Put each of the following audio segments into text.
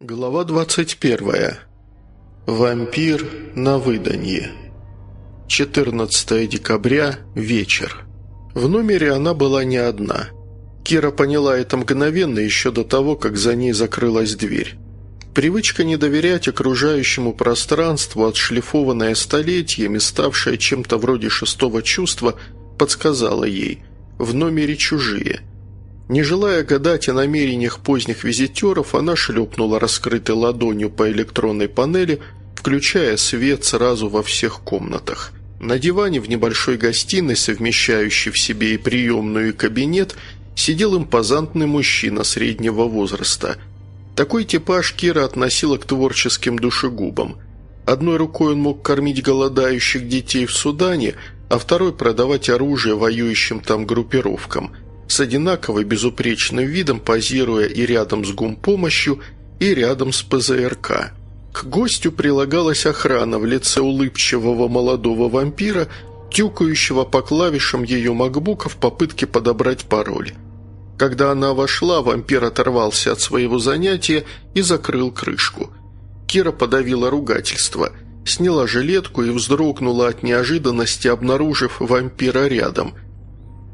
Глава 21. Вампир на выданье. 14 декабря. Вечер. В номере она была не одна. Кира поняла это мгновенно еще до того, как за ней закрылась дверь. Привычка не доверять окружающему пространству, отшлифованная столетиями, ставшая чем-то вроде шестого чувства, подсказала ей – в номере чужие – не желая гадать о намерениях поздних визитеров, она шлепнула раскрытой ладонью по электронной панели, включая свет сразу во всех комнатах. На диване в небольшой гостиной, совмещающей в себе и приемную, и кабинет, сидел импозантный мужчина среднего возраста. Такой типаж Кира относила к творческим душегубам. Одной рукой он мог кормить голодающих детей в Судане, а второй продавать оружие воюющим там группировкам – с одинаково безупречным видом, позируя и рядом с гумпомощью, и рядом с ПЗРК. К гостю прилагалась охрана в лице улыбчивого молодого вампира, тюкающего по клавишам ее макбука в попытке подобрать пароль. Когда она вошла, вампир оторвался от своего занятия и закрыл крышку. Кира подавила ругательство, сняла жилетку и вздрогнула от неожиданности, обнаружив вампира рядом –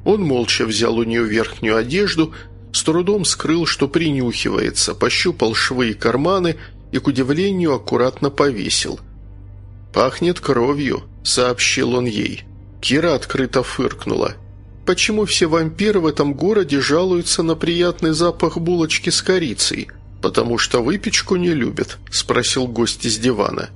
он молча взял у нее верхнюю одежду, с трудом скрыл, что принюхивается, пощупал швы и карманы и, к удивлению, аккуратно повесил. «Пахнет кровью», — сообщил он ей. Кира открыто фыркнула. «Почему все вампиры в этом городе жалуются на приятный запах булочки с корицей? Потому что выпечку не любят?» – спросил гость из дивана.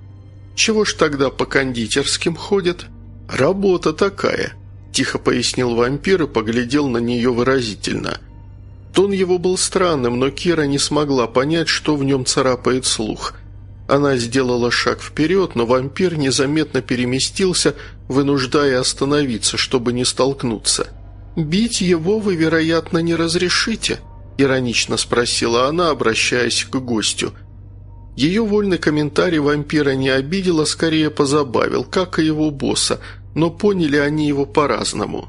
«Чего ж тогда по кондитерским ходят?» «Работа такая», тихо пояснил вампир и поглядел на нее выразительно. Тон его был странным, но Кира не смогла понять, что в нем царапает слух. Она сделала шаг вперед, но вампир незаметно переместился, вынуждая остановиться, чтобы не столкнуться. «Бить его вы, вероятно, не разрешите?» – иронично спросила она, обращаясь к гостю. Ее вольный комментарий вампира не обидел, а скорее позабавил, как и его босса – но поняли они его по-разному.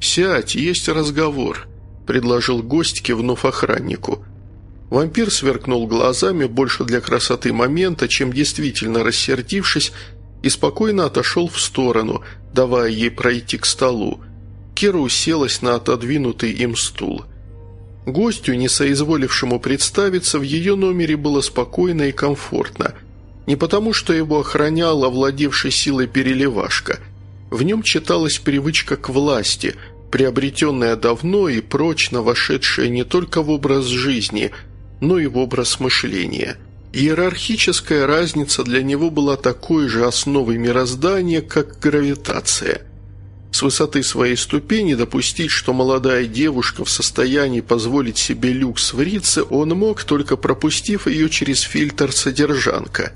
«Сядь, есть разговор», – предложил гость, кивнув охраннику. Вампир сверкнул глазами больше для красоты момента, чем действительно рассердившись, и спокойно отошел в сторону, давая ей пройти к столу. Кира уселась на отодвинутый им стул. Гостю, не соизволившему представиться, в ее номере было спокойно и комфортно. Не потому, что его охранял овладевший силой переливашка – в нем читалась привычка к власти, приобретенная давно и прочно вошедшая не только в образ жизни, но и в образ мышления. Иерархическая разница для него была такой же основой мироздания, как гравитация. С высоты своей ступени допустить, что молодая девушка в состоянии позволить себе люкс в Рице, он мог, только пропустив ее через фильтр «содержанка».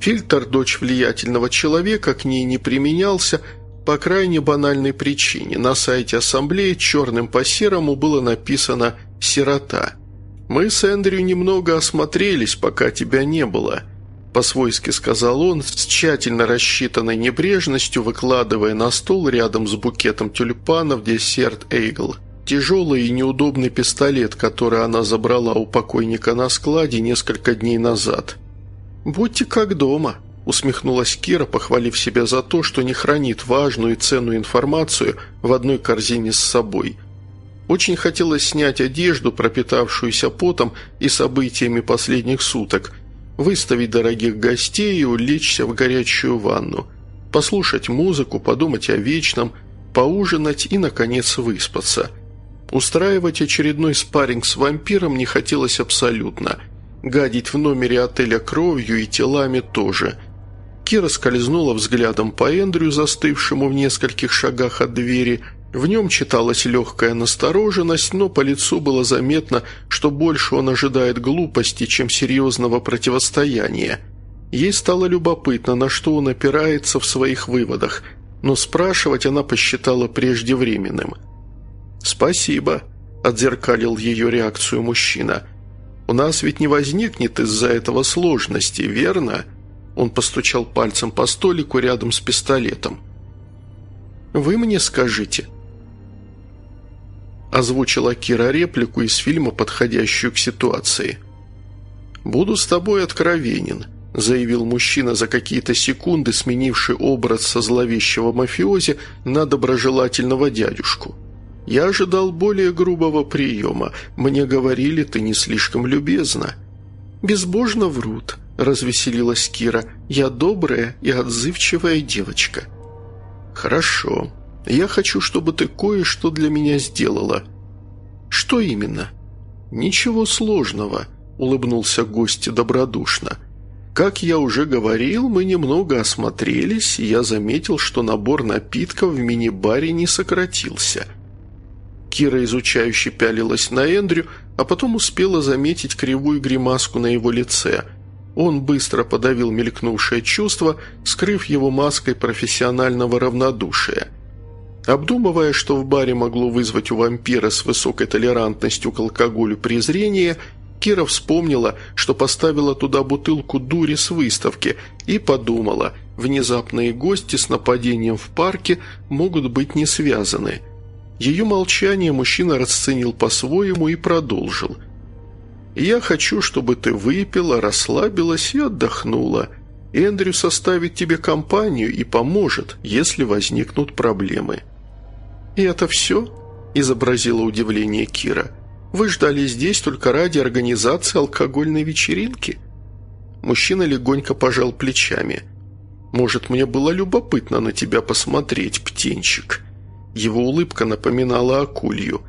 Фильтр «дочь влиятельного человека» к ней не применялся – по крайне банальной причине. На сайте ассамблеи черным по серому было написано «Сирота». «Мы с Эндрю немного осмотрелись, пока тебя не было», – по-свойски сказал он, с тщательно рассчитанной небрежностью, выкладывая на стол рядом с букетом тюльпанов десерт Эйгл. Тяжелый и неудобный пистолет, который она забрала у покойника на складе несколько дней назад. «Будьте как дома», Усмехнулась Кира, похвалив себя за то, что не хранит важную и ценную информацию в одной корзине с собой. Очень хотелось снять одежду, пропитавшуюся потом и событиями последних суток, выставить дорогих гостей и улечься в горячую ванну, послушать музыку, подумать о вечном, поужинать и, наконец, выспаться. Устраивать очередной спарринг с вампиром не хотелось абсолютно. Гадить в номере отеля кровью и телами тоже – Кира скользнула взглядом по Эндрю, застывшему в нескольких шагах от двери. В нем читалась легкая настороженность, но по лицу было заметно, что больше он ожидает глупости, чем серьезного противостояния. Ей стало любопытно, на что он опирается в своих выводах, но спрашивать она посчитала преждевременным. «Спасибо», – отзеркалил ее реакцию мужчина. «У нас ведь не возникнет из-за этого сложности, верно?» Он постучал пальцем по столику рядом с пистолетом. «Вы мне скажите». Озвучила Кира реплику из фильма, подходящую к ситуации. «Буду с тобой откровенен», – заявил мужчина за какие-то секунды, сменивший образ со зловещего мафиози на доброжелательного дядюшку. «Я ожидал более грубого приема. Мне говорили, ты не слишком любезна». «Безбожно врут», – развеселилась Кира. «Я добрая и отзывчивая девочка». «Хорошо. Я хочу, чтобы ты кое-что для меня сделала». «Что именно?» «Ничего сложного», – улыбнулся гость добродушно. «Как я уже говорил, мы немного осмотрелись, и я заметил, что набор напитков в мини-баре не сократился». Кира изучающе пялилась на Эндрю, а потом успела заметить кривую гримаску на его лице. Он быстро подавил мелькнувшее чувство, скрыв его маской профессионального равнодушия. Обдумывая, что в баре могло вызвать у вампира с высокой толерантностью к алкоголю презрение, Кира вспомнила, что поставила туда бутылку дури с выставки и подумала, внезапные гости с нападением в парке могут быть не связаны – ее молчание мужчина расценил по-своему и продолжил. «Я хочу, чтобы ты выпила, расслабилась и отдохнула. Эндрю составит тебе компанию и поможет, если возникнут проблемы». «И это все?» – изобразила удивление Кира. «Вы ждали здесь только ради организации алкогольной вечеринки?» Мужчина легонько пожал плечами. «Может, мне было любопытно на тебя посмотреть, птенчик?» Его улыбка напоминала акулью.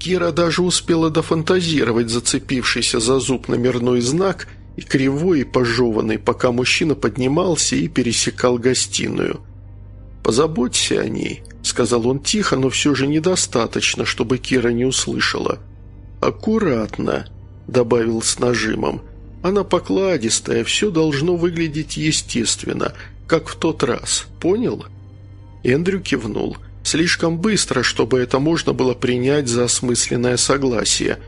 Кира даже успела дофантазировать зацепившийся за зуб номерной знак и кривой и пожеванный, пока мужчина поднимался и пересекал гостиную. «Позаботься о ней», — сказал он тихо, но все же недостаточно, чтобы Кира не услышала. «Аккуратно», — добавил с нажимом. «Она покладистая, все должно выглядеть естественно, как в тот раз. Понял?» Эндрю кивнул. «Эндрю» Слишком быстро, чтобы это можно было принять за осмысленное согласие.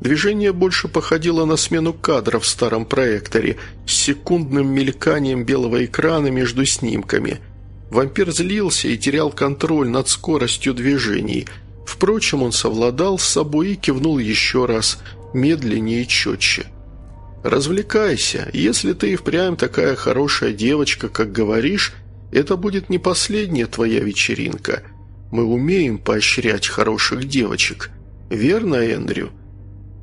Движение больше походило на смену кадров в старом проекторе с секундным мельканием белого экрана между снимками. Вампир злился и терял контроль над скоростью движений. Впрочем, он совладал с собой и кивнул еще раз, медленнее и четче. «Развлекайся. Если ты и впрямь такая хорошая девочка, как говоришь, это будет не последняя твоя вечеринка». Мы умеем поощрять хороших девочек. Верно, Эндрю?»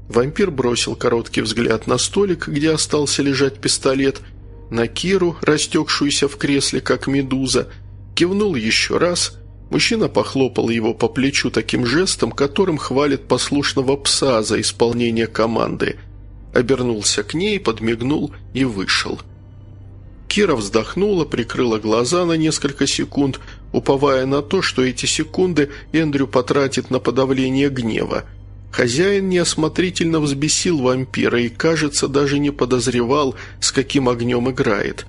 Вампир бросил короткий взгляд на столик, где остался лежать пистолет, на Киру, растекшуюся в кресле, как медуза, кивнул еще раз. Мужчина похлопал его по плечу таким жестом, которым хвалит послушного пса за исполнение команды. Обернулся к ней, подмигнул и вышел. Кира вздохнула, прикрыла глаза на несколько секунд, уповая на то, что эти секунды Эндрю потратит на подавление гнева. Хозяин неосмотрительно взбесил вампира и, кажется, даже не подозревал, с каким огнем играет.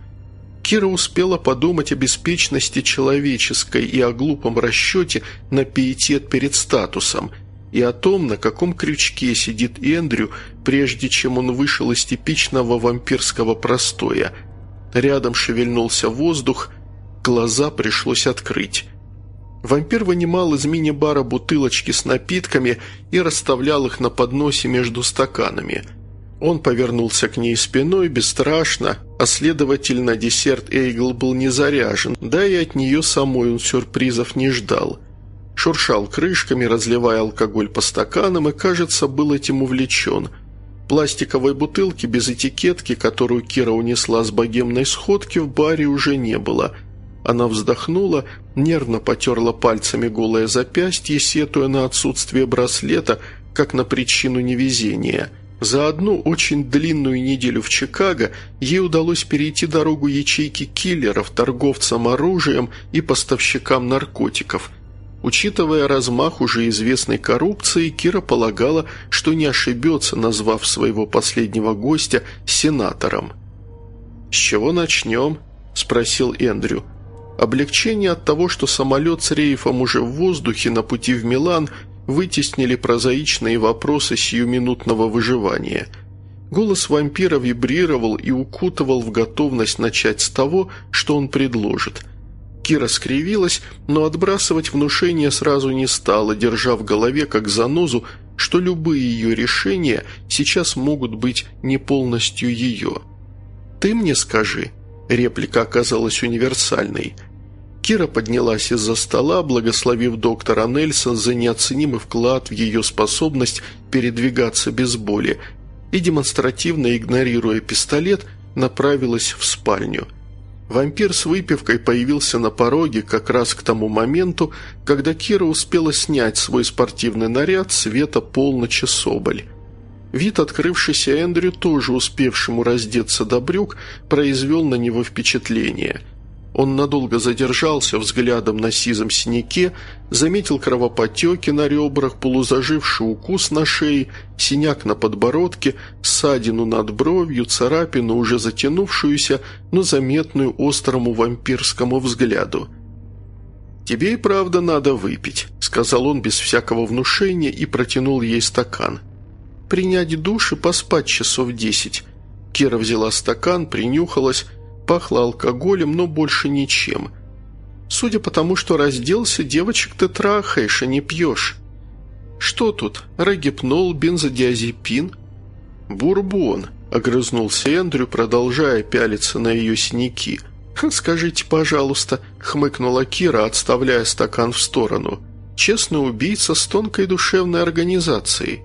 Кира успела подумать о беспечности человеческой и о глупом расчете на пиетет перед статусом – и о том, на каком крючке сидит Эндрю, прежде чем он вышел из типичного вампирского простоя – Рядом шевельнулся воздух, глаза пришлось открыть. Вампир вынимал из мини-бара бутылочки с напитками и расставлял их на подносе между стаканами. Он повернулся к ней спиной бесстрашно, а следовательно десерт Эйгл был не заряжен, да и от нее самой он сюрпризов не ждал. Шуршал крышками, разливая алкоголь по стаканам и, кажется, был этим увлечен – Пластиковой бутылки без этикетки, которую Кира унесла с богемной сходки, в баре уже не было. Она вздохнула, нервно потерла пальцами голое запястье, сетуя на отсутствие браслета, как на причину невезения. За одну очень длинную неделю в Чикаго ей удалось перейти дорогу ячейки киллеров, торговцам оружием и поставщикам наркотиков – Учитывая размах уже известной коррупции, Кира полагала, что не ошибется, назвав своего последнего гостя сенатором. «С чего начнем?» – спросил Эндрю. Облегчение от того, что самолет с рейфом уже в воздухе на пути в Милан вытеснили прозаичные вопросы сиюминутного выживания. Голос вампира вибрировал и укутывал в готовность начать с того, что он предложит – Кира скривилась, но отбрасывать внушение сразу не стала, держа в голове как занозу что любые ее решения сейчас могут быть не полностью ее. «Ты мне скажи», – реплика оказалась универсальной. Кира поднялась из-за стола, благословив доктора Нельсон за неоценимый вклад в ее способность передвигаться без боли, и, демонстративно игнорируя пистолет, направилась в спальню – Вампир с выпивкой появился на пороге как раз к тому моменту, когда Кира успела снять свой спортивный наряд цвета полночи соболь. Вид открывшийся Эндрю, тоже успевшему раздеться до брюк, произвел на него впечатление – он надолго задержался взглядом на сизом синяке, заметил кровопотеки на ребрах, полузаживший укус на шее, синяк на подбородке, ссадину над бровью, царапину, уже затянувшуюся, но заметную острому вампирскому взгляду. «Тебе и правда надо выпить», — сказал он без всякого внушения и протянул ей стакан. «Принять душ и поспать часов десять». Кира взяла стакан, принюхалась, Пахло алкоголем, но больше ничем. Судя по тому, что разделся, девочек ты трахаешь, а не пьешь. Что тут? Регипнол, бензодиазепин? Бурбон, огрызнулся Эндрю, продолжая пялиться на ее синяки. «Скажите, пожалуйста», — хмыкнула Кира, отставляя стакан в сторону. «Честный убийца с тонкой душевной организацией».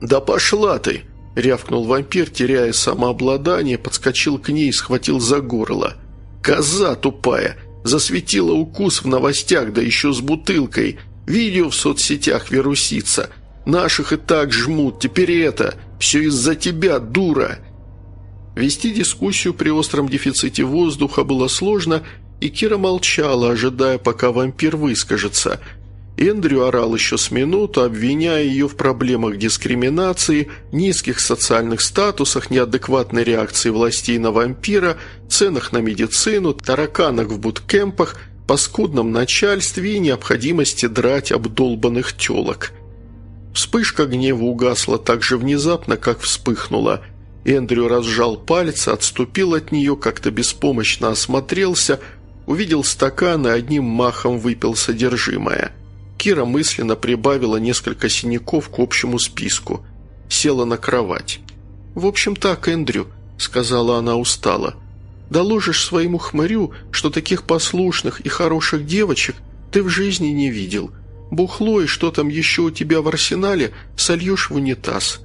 «Да пошла ты!» – рявкнул вампир, теряя самообладание, подскочил к ней и схватил за горло. «Коза тупая! Засветила укус в новостях, да еще с бутылкой. Видео в соцсетях вирусится. Наших и так жмут, теперь это. Все из-за тебя, дура!» Вести дискуссию при остром дефиците воздуха было сложно, и Кира молчала, ожидая, пока вампир выскажется – Эндрю орал еще с минуту, обвиняя ее в проблемах дискриминации, низких социальных статусах, неадекватной реакции властей на вампира, ценах на медицину, тараканах в буткемпах, паскудном начальстве и необходимости драть обдолбанных телок. Вспышка гнева угасла так же внезапно, как вспыхнула. Эндрю разжал пальцы, отступил от нее, как-то беспомощно осмотрелся, увидел стакан и одним махом выпил содержимое – Кира мысленно прибавила несколько синяков к общему списку. Села на кровать. «В общем так, Эндрю», — сказала она устало. «Доложишь своему хмырю, что таких послушных и хороших девочек ты в жизни не видел. Бухло и что там еще у тебя в арсенале сольешь в унитаз.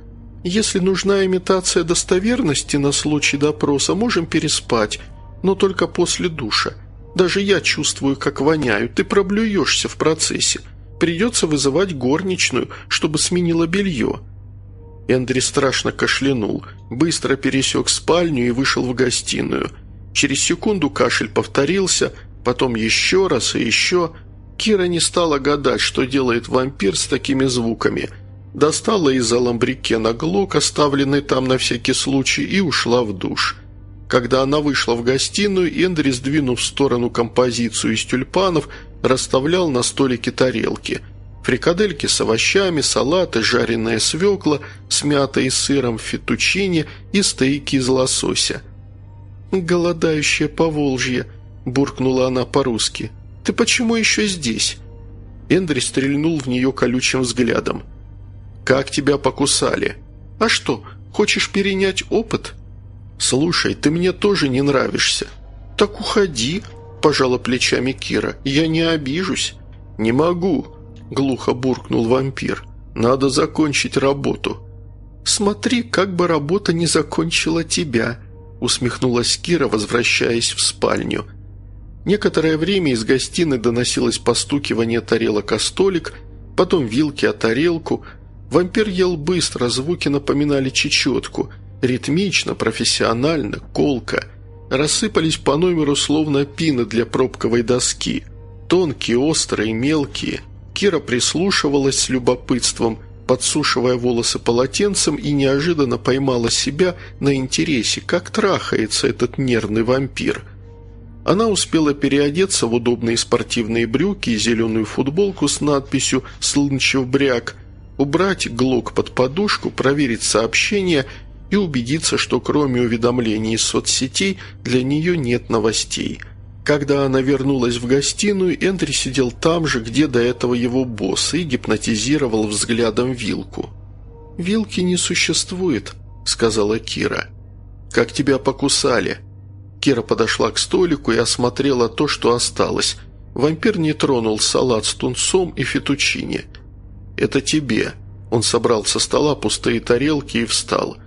Если нужна имитация достоверности на случай допроса, можем переспать, но только после душа. Даже я чувствую, как воняю, ты проблюешься в процессе. Придется вызывать горничную, чтобы сменила белье». Эндри страшно кашлянул, быстро пересек спальню и вышел в гостиную. Через секунду кашель повторился, потом еще раз и еще. Кира не стала гадать, что делает вампир с такими звуками. Достала из аламбрикена глок, оставленный там на всякий случай, и ушла в душ. Когда она вышла в гостиную, Эндри, сдвинув в сторону композицию из тюльпанов, расставлял на столике тарелки. Фрикадельки с овощами, салаты, жареная свекла, с сыром фетучини и стейки из лосося. «Голодающее Поволжье», – буркнула она по-русски. «Ты почему еще здесь?» Эндри стрельнул в нее колючим взглядом. «Как тебя покусали?» «А что, хочешь перенять опыт?» «Слушай, ты мне тоже не нравишься». «Так уходи», пожала плечами Кира. «Я не обижусь». «Не могу», – глухо буркнул вампир. «Надо закончить работу». «Смотри, как бы работа не закончила тебя», – усмехнулась Кира, возвращаясь в спальню. Некоторое время из гостиной доносилось постукивание тарелок о столик, потом вилки о тарелку. Вампир ел быстро, звуки напоминали чечетку. Ритмично, профессионально, колко – рассыпались по номеру словно пины для пробковой доски. Тонкие, острые, мелкие. Кира прислушивалась с любопытством, подсушивая волосы полотенцем и неожиданно поймала себя на интересе, как трахается этот нервный вампир. Она успела переодеться в удобные спортивные брюки и зеленую футболку с надписью «Слынчев бряк», убрать глок под подушку, проверить сообщения – и убедиться, что кроме уведомлений из соцсетей для нее нет новостей. Когда она вернулась в гостиную, Эндри сидел там же, где до этого его босс, и гипнотизировал взглядом вилку. «Вилки не существует», — сказала Кира. «Как тебя покусали?» Кира подошла к столику и осмотрела то, что осталось. Вампир не тронул салат с тунцом и фетучини. «Это тебе». Он собрал со стола пустые тарелки и встал.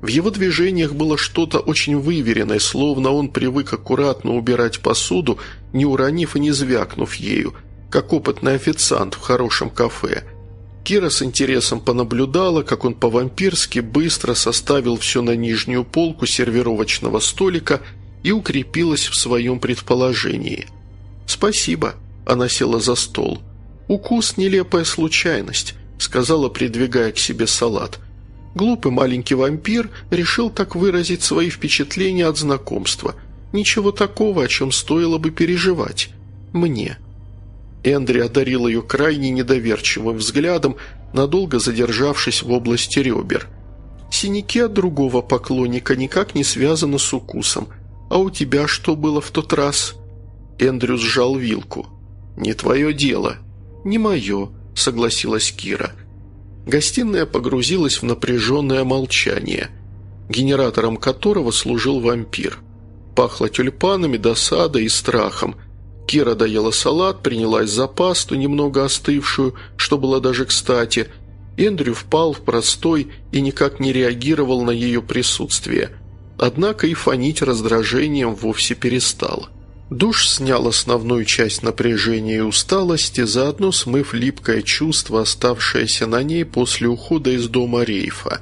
В его движениях было что-то очень выверенное, словно он привык аккуратно убирать посуду, не уронив и не звякнув ею, как опытный официант в хорошем кафе. Кира с интересом понаблюдала, как он по-вампирски быстро составил все на нижнюю полку сервировочного столика и укрепилась в своем предположении. «Спасибо», – она села за стол. «Укус – нелепая случайность», – сказала, придвигая к себе салат – Глупый маленький вампир решил так выразить свои впечатления от знакомства. Ничего такого, о чем стоило бы переживать. Мне. Эндри одарил ее крайне недоверчивым взглядом, надолго задержавшись в области ребер. «Синяки от другого поклонника никак не связаны с укусом. А у тебя что было в тот раз?» Эндрю сжал вилку. «Не твое дело». «Не мое», — согласилась Кира. Гостиная погрузилась в напряженное молчание, генератором которого служил вампир. Пахло тюльпанами, досадой и страхом. Кира доела салат, принялась за пасту, немного остывшую, что было даже кстати. Эндрю впал в простой и никак не реагировал на ее присутствие. Однако и фонить раздражением вовсе перестал. Душ снял основную часть напряжения и усталости, заодно смыв липкое чувство, оставшееся на ней после ухода из дома Рейфа.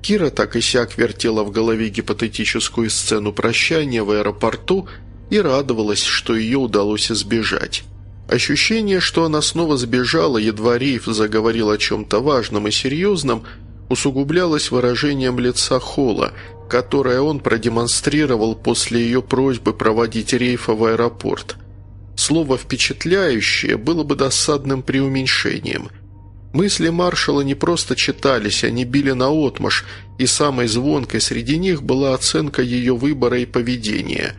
Кира так и сяк вертела в голове гипотетическую сцену прощания в аэропорту и радовалась, что ее удалось избежать. Ощущение, что она снова сбежала, едва Рейф заговорил о чем-то важном и серьезном, усугублялось выражением лица Холла – которое он продемонстрировал после ее просьбы проводить рейфа в аэропорт. Слово «впечатляющее» было бы досадным преуменьшением. Мысли маршала не просто читались, они били наотмашь, и самой звонкой среди них была оценка ее выбора и поведения.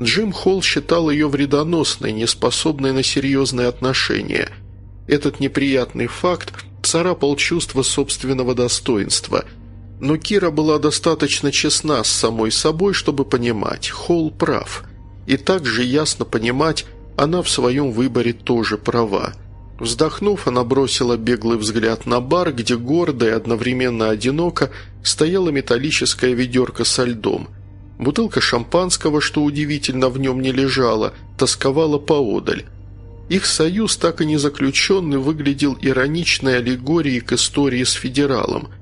Джим Холл считал ее вредоносной, неспособной на серьезные отношения. Этот неприятный факт царапал чувство собственного достоинства – но Кира была достаточно честна с самой собой, чтобы понимать, Холл прав. И также ясно понимать, она в своем выборе тоже права. Вздохнув, она бросила беглый взгляд на бар, где гордо и одновременно одиноко стояла металлическая ведерко со льдом. Бутылка шампанского, что удивительно, в нем не лежала, тосковала поодаль. Их союз, так и не заключенный, выглядел ироничной аллегорией к истории с федералом –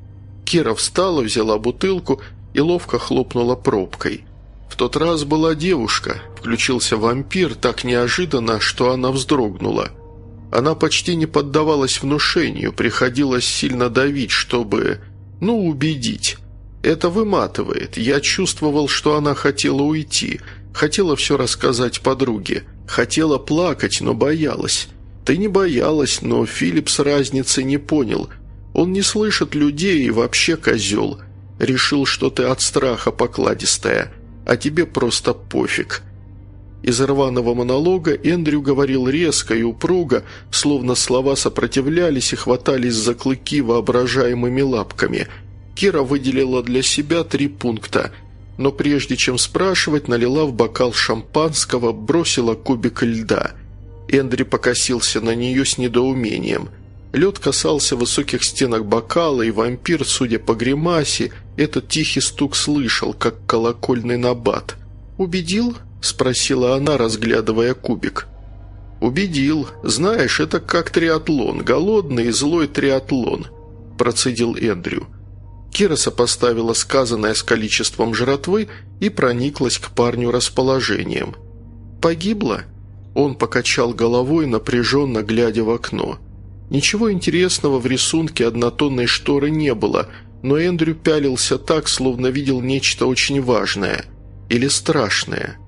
Кира встала, взяла бутылку и ловко хлопнула пробкой. В тот раз была девушка, включился вампир так неожиданно, что она вздрогнула. Она почти не поддавалась внушению, приходилось сильно давить, чтобы... ну, убедить. Это выматывает. Я чувствовал, что она хотела уйти, хотела все рассказать подруге, хотела плакать, но боялась. Ты не боялась, но Филипс разницы не понял – он не слышит людей и вообще козел. Решил, что ты от страха покладистая, а тебе просто пофиг». Из рваного монолога Эндрю говорил резко и упруго, словно слова сопротивлялись и хватались за клыки воображаемыми лапками. Кира выделила для себя три пункта, но прежде чем спрашивать, налила в бокал шампанского, бросила кубик льда. Эндри покосился на нее с недоумением – Лед касался высоких стенок бокала, и вампир, судя по гримасе, этот тихий стук слышал, как колокольный набат. «Убедил?» – спросила она, разглядывая кубик. «Убедил. Знаешь, это как триатлон, голодный и злой триатлон», – процедил Эндрю. Кира сопоставила сказанное с количеством жратвы и прониклась к парню расположением. «Погибла?» Он покачал головой, напряженно глядя в окно. Ничего интересного в рисунке однотонной шторы не было, но Эндрю пялился так, словно видел нечто очень важное или страшное.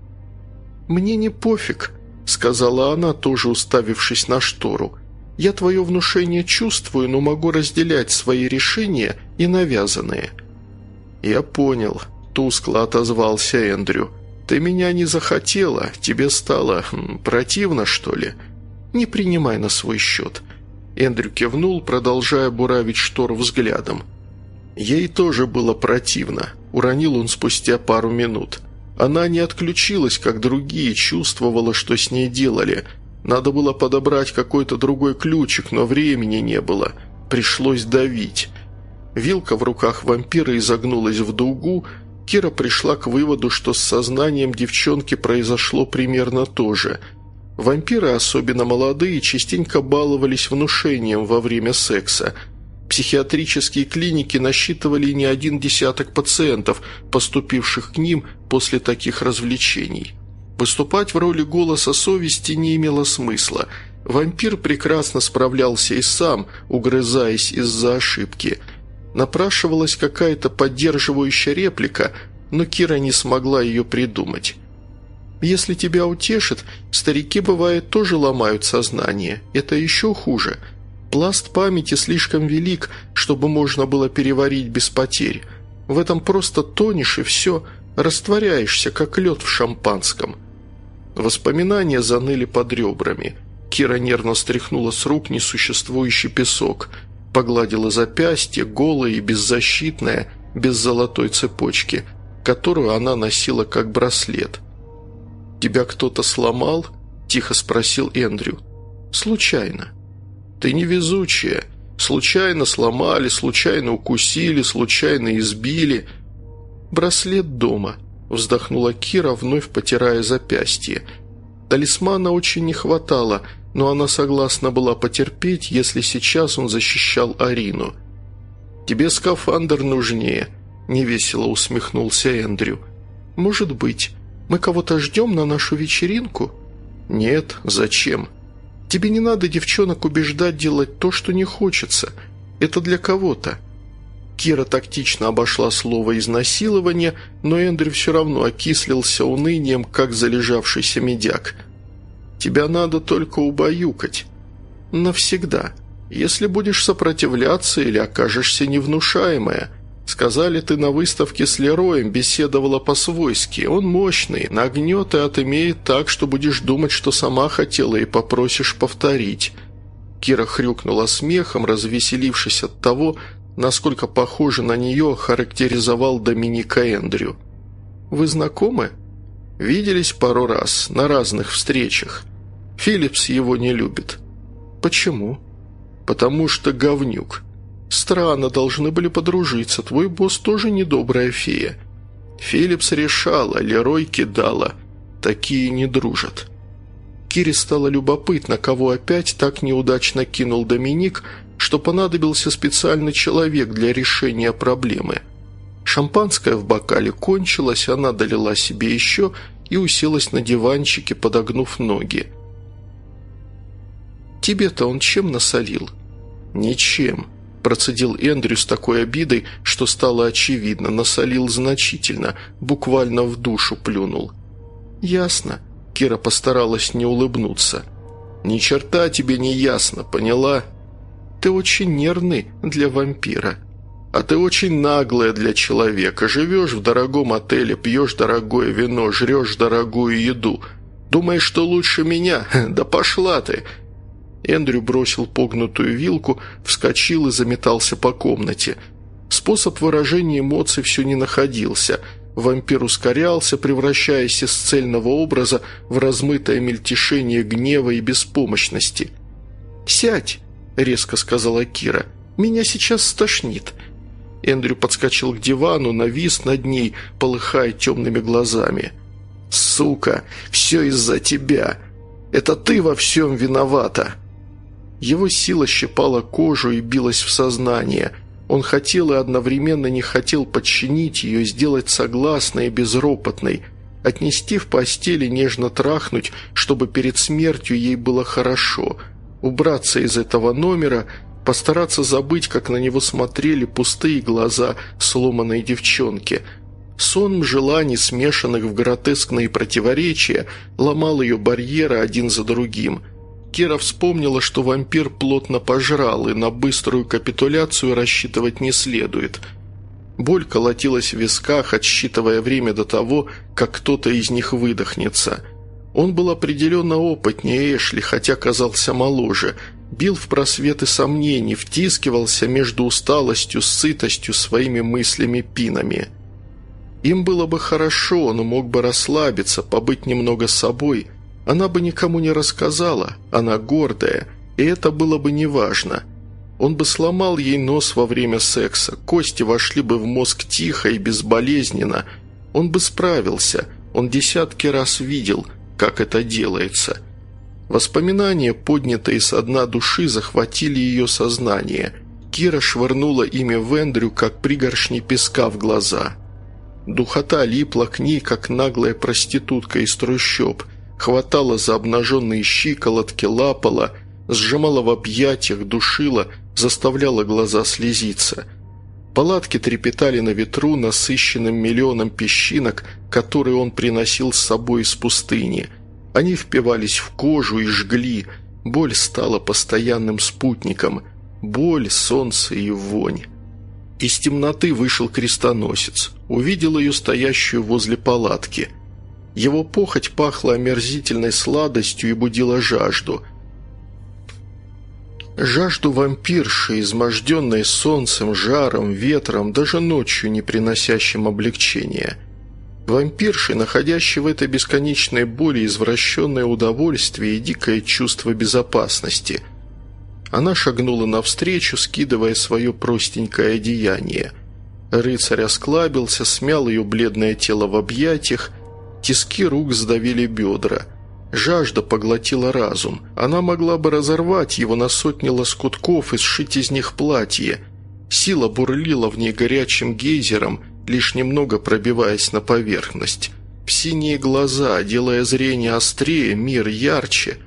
«Мне не пофиг», — сказала она, тоже уставившись на штору. «Я твое внушение чувствую, но могу разделять свои решения и навязанные». «Я понял», — тускло отозвался Эндрю. «Ты меня не захотела, тебе стало хм, противно, что ли?» «Не принимай на свой счет». Эндрю кивнул, продолжая буравить штор взглядом. Ей тоже было противно. Уронил он спустя пару минут. Она не отключилась, как другие, чувствовала, что с ней делали. Надо было подобрать какой-то другой ключик, но времени не было. Пришлось давить. Вилка в руках вампира изогнулась в дугу, Кира пришла к выводу, что с сознанием девчонки произошло примерно то же. Вампиры, особенно молодые, частенько баловались внушением во время секса. Психиатрические клиники насчитывали не один десяток пациентов, поступивших к ним после таких развлечений. Выступать в роли голоса совести не имело смысла. Вампир прекрасно справлялся и сам, угрызаясь из-за ошибки – Напрашивалась какая-то поддерживающая реплика, но Кира не смогла ее придумать. «Если тебя утешит, старики, бывает, тоже ломают сознание. Это еще хуже. Пласт памяти слишком велик, чтобы можно было переварить без потерь. В этом просто тонешь и все, растворяешься, как лед в шампанском». Воспоминания заныли под ребрами. Кира нервно стряхнула с рук несуществующий песок – погладила запястье, голое и беззащитное, без золотой цепочки, которую она носила как браслет. «Тебя кто-то сломал?» – тихо спросил Эндрю. «Случайно». «Ты невезучая. Случайно сломали, случайно укусили, случайно избили». «Браслет дома», – вздохнула Кира, вновь потирая запястье. «Талисмана очень не хватало», – но она согласна была потерпеть, если сейчас он защищал Арину. «Тебе скафандр нужнее», – невесело усмехнулся Эндрю. «Может быть. Мы кого-то ждем на нашу вечеринку?» «Нет, зачем? Тебе не надо девчонок убеждать делать то, что не хочется. Это для кого-то». Кира тактично обошла слово «изнасилование», но Эндрю все равно окислился унынием, как залежавшийся медяк – Тебя надо только убаюкать. Навсегда. Если будешь сопротивляться или окажешься невнушаемая. Сказали, ты на выставке с Лероем беседовала по-свойски. Он мощный, нагнет и отымеет так, что будешь думать, что сама хотела и попросишь повторить». Кира хрюкнула смехом, развеселившись от того, насколько похоже на нее характеризовал Доминика Эндрю. «Вы знакомы?» «Виделись пару раз, на разных встречах. Филлипс его не любит. Почему? Потому что говнюк. Странно, должны были подружиться. Твой босс тоже недобрая фея. Филлипс решала, Лерой кидала. Такие не дружат. Кире стало любопытно, кого опять так неудачно кинул Доминик, что понадобился специальный человек для решения проблемы. Шампанское в бокале кончилось, она долила себе еще и уселась на диванчике, подогнув ноги. Тебе-то он чем насолил?» «Ничем», – процедил Эндрю с такой обидой, что стало очевидно, насолил значительно, буквально в душу плюнул. «Ясно», – Кира постаралась не улыбнуться. «Ни черта тебе не ясно, поняла?» «Ты очень нервный для вампира», а ты очень наглая для человека. Живешь в дорогом отеле, пьешь дорогое вино, жрешь дорогую еду. Думаешь, что лучше меня? Да пошла ты! Эндрю бросил погнутую вилку, вскочил и заметался по комнате. Способ выражения эмоций все не находился. Вампир ускорялся, превращаясь из цельного образа в размытое мельтешение гнева и беспомощности. «Сядь!» – резко сказала Кира. «Меня сейчас стошнит». Эндрю подскочил к дивану, навис над ней, полыхая темными глазами. «Сука! Все из-за тебя! Это ты во всем виновата!» Его сила щипала кожу и билась в сознание. Он хотел и одновременно не хотел подчинить ее, сделать согласной и безропотной, отнести в постели, нежно трахнуть, чтобы перед смертью ей было хорошо, убраться из этого номера, постараться забыть, как на него смотрели пустые глаза сломанной девчонки. Сон желаний, смешанных в гротескные противоречия, ломал ее барьеры один за другим – Кира вспомнила, что вампир плотно пожрал, и на быструю капитуляцию рассчитывать не следует. Боль колотилась в висках, отсчитывая время до того, как кто-то из них выдохнется. Он был определенно опытнее Эшли, хотя казался моложе. Бил в просветы сомнений, втискивался между усталостью, сытостью, своими мыслями-пинами. Им было бы хорошо, он мог бы расслабиться, побыть немного собой. Она бы никому не рассказала, она гордая, и это было бы неважно – он бы сломал ей нос во время секса, кости вошли бы в мозг тихо и безболезненно. Он бы справился, он десятки раз видел, как это делается. Воспоминания, поднятые со дна души, захватили ее сознание. Кира швырнула ими в Эндрю, как пригоршни песка в глаза. Духота липла к ней, как наглая проститутка из трущоб, хватала за обнаженные щиколотки, лапала, сжимала в объятиях, душила – заставляла глаза слезиться. Палатки трепетали на ветру, насыщенным миллионом песчинок, которые он приносил с собой из пустыни. Они впивались в кожу и жгли. Боль стала постоянным спутником. Боль, солнце и вонь. Из темноты вышел крестоносец. Увидел ее стоящую возле палатки. Его похоть пахла омерзительной сладостью и будила жажду – Жажду вампирши, изможденной солнцем, жаром, ветром, даже ночью не приносящим облегчения. Вампирши, находящей в этой бесконечной боли извращенное удовольствие и дикое чувство безопасности. Она шагнула навстречу, скидывая свое простенькое одеяние. Рыцарь осклабился, смял ее бледное тело в объятиях, тиски рук сдавили бедра – Жажда поглотила разум. Она могла бы разорвать его на сотни лоскутков и сшить из них платье. Сила бурлила в ней горячим гейзером, лишь немного пробиваясь на поверхность. В синие глаза, делая зрение острее, мир ярче.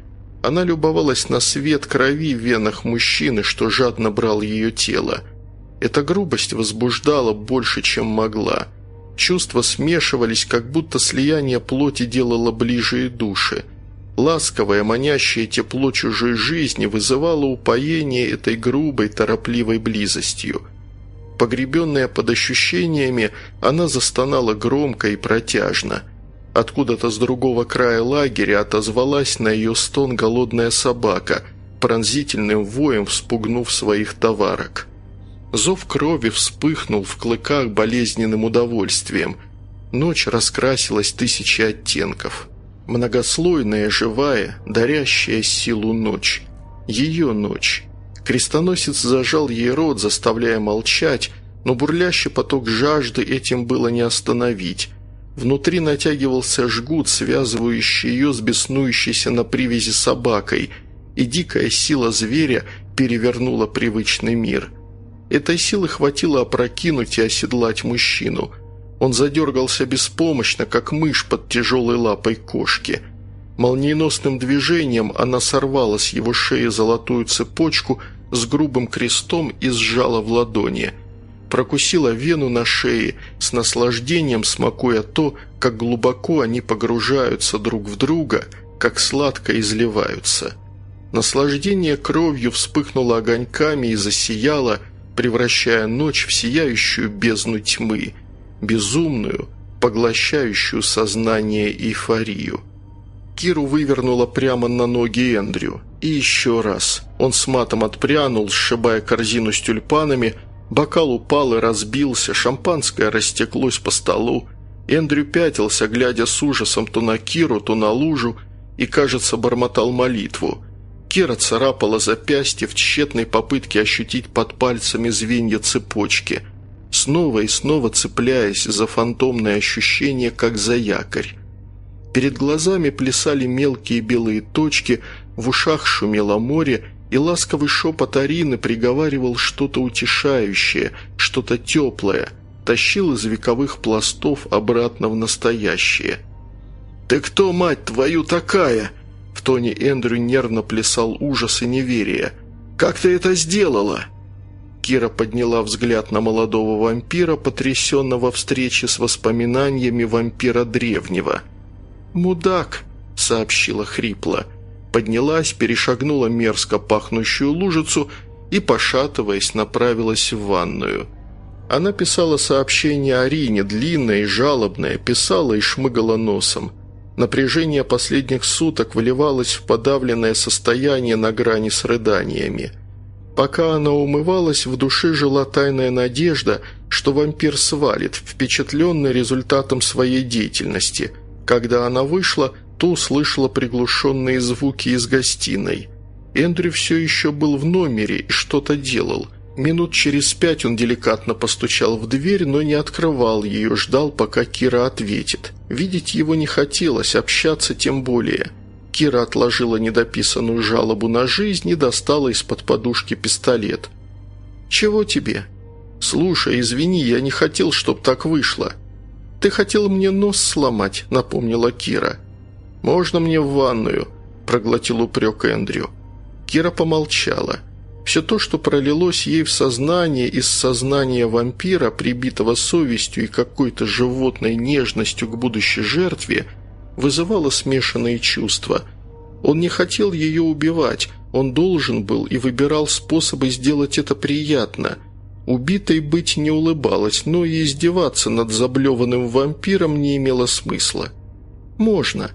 Она любовалась на свет крови в венах мужчины, что жадно брал ее тело. Эта грубость возбуждала больше, чем могла. Чувства смешивались, как будто слияние плоти делало ближе и души – Ласковое, манящее тепло чужой жизни вызывало упоение этой грубой, торопливой близостью. Погребенная под ощущениями, она застонала громко и протяжно. Откуда-то с другого края лагеря отозвалась на ее стон голодная собака, пронзительным воем вспугнув своих товарок. Зов крови вспыхнул в клыках болезненным удовольствием. Ночь раскрасилась тысячи оттенков. Многослойная, живая, дарящая силу ночь. Ее ночь. Крестоносец зажал ей рот, заставляя молчать, но бурлящий поток жажды этим было не остановить. Внутри натягивался жгут, связывающий ее с беснующейся на привязи собакой, и дикая сила зверя перевернула привычный мир. Этой силы хватило опрокинуть и оседлать мужчину – он задергался беспомощно, как мышь под тяжелой лапой кошки. Молниеносным движением она сорвала с его шеи золотую цепочку с грубым крестом и сжала в ладони. Прокусила вену на шее, с наслаждением смакуя то, как глубоко они погружаются друг в друга, как сладко изливаются. Наслаждение кровью вспыхнуло огоньками и засияло, превращая ночь в сияющую бездну тьмы – безумную, поглощающую сознание эйфорию. Киру вывернула прямо на ноги Эндрю. И еще раз. Он с матом отпрянул, сшибая корзину с тюльпанами, бокал упал и разбился, шампанское растеклось по столу. Эндрю пятился, глядя с ужасом то на Киру, то на лужу, и, кажется, бормотал молитву. Кира царапала запястье в тщетной попытке ощутить под пальцами звенья цепочки – снова и снова цепляясь за фантомное ощущение, как за якорь. Перед глазами плясали мелкие белые точки, в ушах шумело море, и ласковый шепот Арины приговаривал что-то утешающее, что-то теплое, тащил из вековых пластов обратно в настоящее. «Ты кто, мать твою, такая?» В тоне Эндрю нервно плясал ужас и неверие. «Как ты это сделала?» Кира подняла взгляд на молодого вампира, потрясенного встречи с воспоминаниями вампира древнего. «Мудак», — сообщила хрипло. Поднялась, перешагнула мерзко пахнущую лужицу и, пошатываясь, направилась в ванную. Она писала сообщение Арине, длинное и жалобное, писала и шмыгала носом. Напряжение последних суток выливалось в подавленное состояние на грани с рыданиями. Пока она умывалась, в душе жила тайная надежда, что вампир свалит, впечатленный результатом своей деятельности. Когда она вышла, то услышала приглушенные звуки из гостиной. Эндрю все еще был в номере и что-то делал – Минут через пять он деликатно постучал в дверь, но не открывал ее, ждал, пока Кира ответит. Видеть его не хотелось, общаться тем более. Кира отложила недописанную жалобу на жизнь и достала из-под подушки пистолет. «Чего тебе?» «Слушай, извини, я не хотел, чтоб так вышло». «Ты хотел мне нос сломать», — напомнила Кира. «Можно мне в ванную?» – проглотил упрек Эндрю. Кира помолчала. Все то, что пролилось ей в сознание из сознания вампира, прибитого совестью и какой-то животной нежностью к будущей жертве, вызывало смешанные чувства. Он не хотел ее убивать, он должен был и выбирал способы сделать это приятно. Убитой быть не улыбалась, но и издеваться над заблеванным вампиром не имело смысла. «Можно».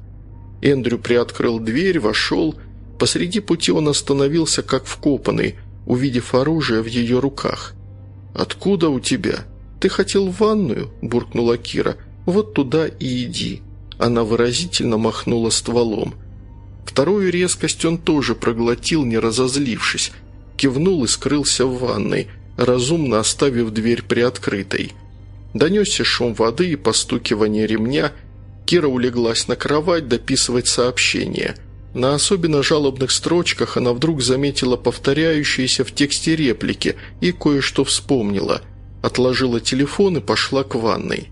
Эндрю приоткрыл дверь, вошел Посреди пути он остановился как вкопанный, увидев оружие в ее руках. «Откуда у тебя?» «Ты хотел ванную?» – буркнула Кира. «Вот туда и иди». Она выразительно махнула стволом. Вторую резкость он тоже проглотил, не разозлившись. Кивнул и скрылся в ванной, разумно оставив дверь приоткрытой. Донесся шум воды и постукивание ремня. Кира улеглась на кровать дописывать сообщение – на особенно жалобных строчках она вдруг заметила повторяющиеся в тексте реплики и кое-что вспомнила. Отложила телефон и пошла к ванной.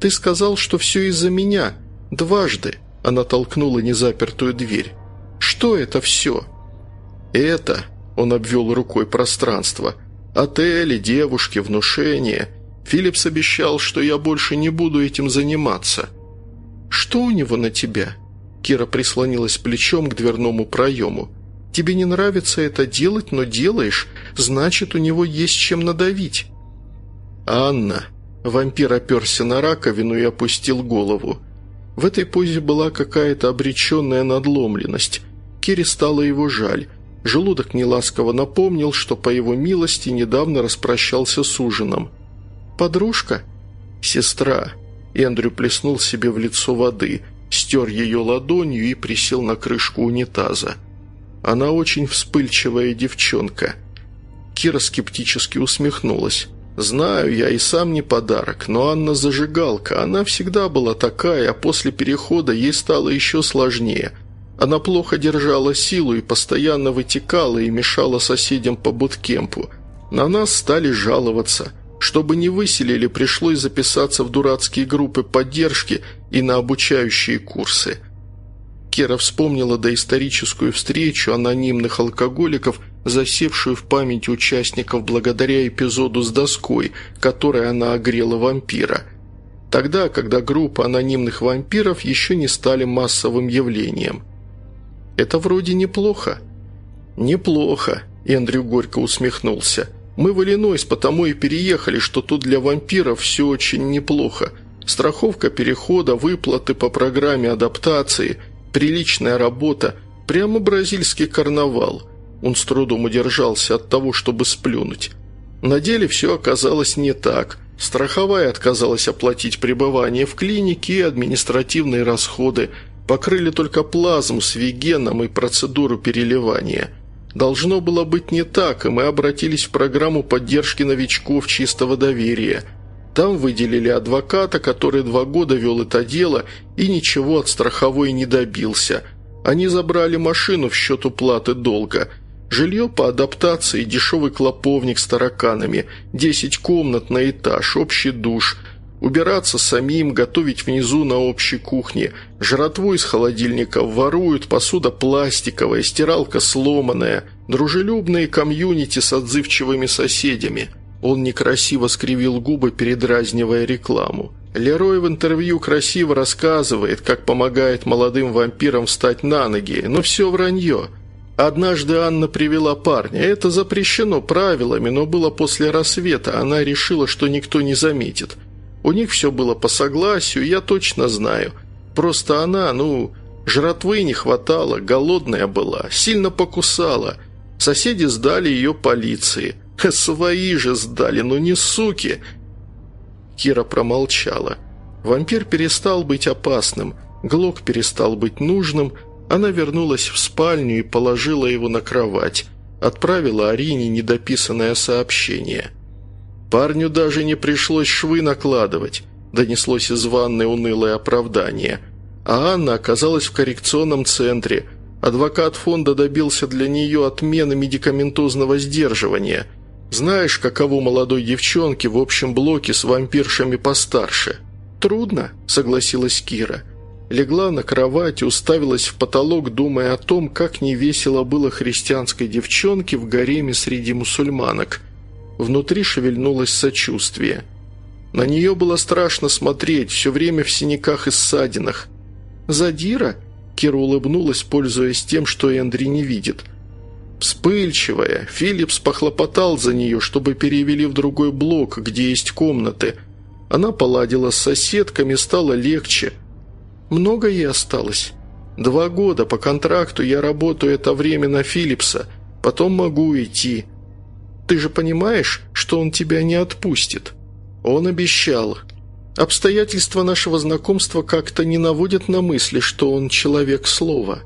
«Ты сказал, что все из-за меня. Дважды». Она толкнула незапертую дверь. «Что это все?» «Это...» – он обвел рукой пространство. «Отели, девушки, внушение. Филлипс обещал, что я больше не буду этим заниматься». «Что у него на тебя?» Кира прислонилась плечом к дверному проему. «Тебе не нравится это делать, но делаешь, значит, у него есть чем надавить». «Анна!» Вампир оперся на раковину и опустил голову. В этой позе была какая-то обреченная надломленность. Кире стало его жаль. Желудок неласково напомнил, что по его милости недавно распрощался с ужином. «Подружка?» «Сестра». Эндрю плеснул себе в лицо воды – стер ее ладонью и присел на крышку унитаза. Она очень вспыльчивая девчонка. Кира скептически усмехнулась. «Знаю, я и сам не подарок, но Анна зажигалка. Она всегда была такая, а после перехода ей стало еще сложнее. Она плохо держала силу и постоянно вытекала и мешала соседям по буткемпу. На нас стали жаловаться». Чтобы не выселили, пришлось записаться в дурацкие группы поддержки и на обучающие курсы. Кера вспомнила доисторическую встречу анонимных алкоголиков, засевшую в памяти участников благодаря эпизоду с доской, которой она огрела вампира. Тогда, когда группа анонимных вампиров еще не стали массовым явлением. «Это вроде неплохо». «Неплохо», – Эндрю горько усмехнулся – мы в Иллинойс потому и переехали, что тут для вампиров все очень неплохо. Страховка перехода, выплаты по программе адаптации, приличная работа. Прямо бразильский карнавал. Он с трудом удержался от того, чтобы сплюнуть. На деле все оказалось не так. Страховая отказалась оплатить пребывание в клинике и административные расходы. Покрыли только плазму с вегеном и процедуру переливания – Должно было быть не так, и мы обратились в программу поддержки новичков чистого доверия. Там выделили адвоката, который два года вел это дело и ничего от страховой не добился. Они забрали машину в счет уплаты долга. Жилье по адаптации, дешевый клоповник с тараканами, 10 комнат на этаж, общий душ – Убираться самим, готовить внизу на общей кухне. Жратву из холодильника воруют, посуда пластиковая, стиралка сломанная. Дружелюбные комьюнити с отзывчивыми соседями. Он некрасиво скривил губы, передразнивая рекламу. Лерой в интервью красиво рассказывает, как помогает молодым вампирам встать на ноги, но все вранье. Однажды Анна привела парня. Это запрещено правилами, но было после рассвета. Она решила, что никто не заметит. У них все было по согласию, я точно знаю. Просто она, ну, жратвы не хватало, голодная была, сильно покусала. Соседи сдали ее полиции. Свои же сдали, но не суки. Кира промолчала. Вампир перестал быть опасным, Глок перестал быть нужным, она вернулась в спальню и положила его на кровать, отправила Арине недописанное сообщение. Парню даже не пришлось швы накладывать, донеслось из ванны унылое оправдание. А Анна оказалась в коррекционном центре. Адвокат фонда добился для нее отмены медикаментозного сдерживания. Знаешь, каково молодой девчонке в общем блоке с вампиршами постарше? «Трудно», — согласилась Кира. — легла на кровать, уставилась в потолок, думая о том, как невесело было христианской девчонке в гареме среди мусульманок. Внутри шевельнулось сочувствие. На нее было страшно смотреть, все время в синяках и ссадинах. «Задира?» – Кира улыбнулась, пользуясь тем, что Эндри не видит. Вспыльчивая, Филлипс похлопотал за нее, чтобы перевели в другой блок, где есть комнаты. Она поладила с соседками, стало легче – много ей осталось? Два года по контракту я работаю это время на Филлипса, потом могу уйти. Ты же понимаешь, что он тебя не отпустит? Он обещал. Обстоятельства нашего знакомства как-то не наводят на мысли, что он человек слова.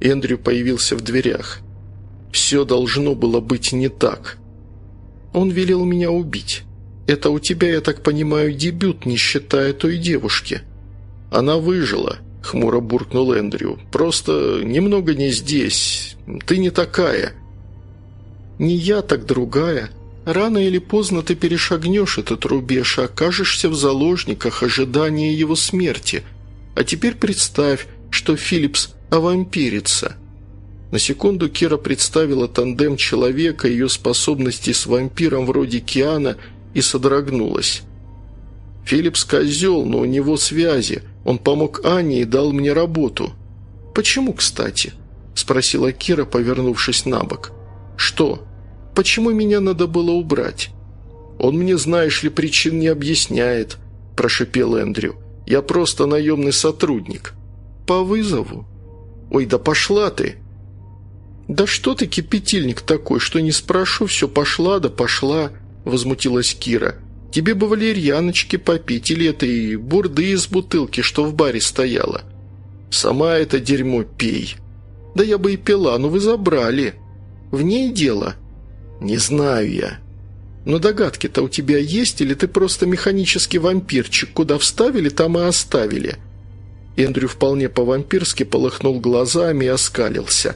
Эндрю появился в дверях. Все должно было быть не так. Он велел меня убить. Это у тебя, я так понимаю, дебют, не считая той девушки. «Она выжила», — хмуро буркнул Эндрю. «Просто немного не здесь. Ты не такая». «Не я, так другая. Рано или поздно ты перешагнешь этот рубеж и окажешься в заложниках ожидания его смерти. А теперь представь, что Филлипс овампирится». На секунду Кира представила тандем человека, ее способности с вампиром вроде Киана и содрогнулась. «Филлипс козел, но у него связи. Он помог Ане и дал мне работу». «Почему, кстати?» – спросила Кира, повернувшись на бок. «Что? Почему меня надо было убрать?» «Он мне, знаешь ли, причин не объясняет», – прошипел Эндрю. «Я просто наемный сотрудник». «По вызову?» «Ой, да пошла ты!» «Да что ты, кипятильник такой, что не спрошу, все пошла да пошла», – возмутилась Кира. Тебе бы валерьяночки попить или этой бурды из бутылки, что в баре стояла. Сама это дерьмо пей. Да я бы и пила, но вы забрали. В ней дело? Не знаю я. Но догадки-то у тебя есть, или ты просто механический вампирчик, куда вставили, там и оставили?» Эндрю вполне по-вампирски полыхнул глазами и оскалился.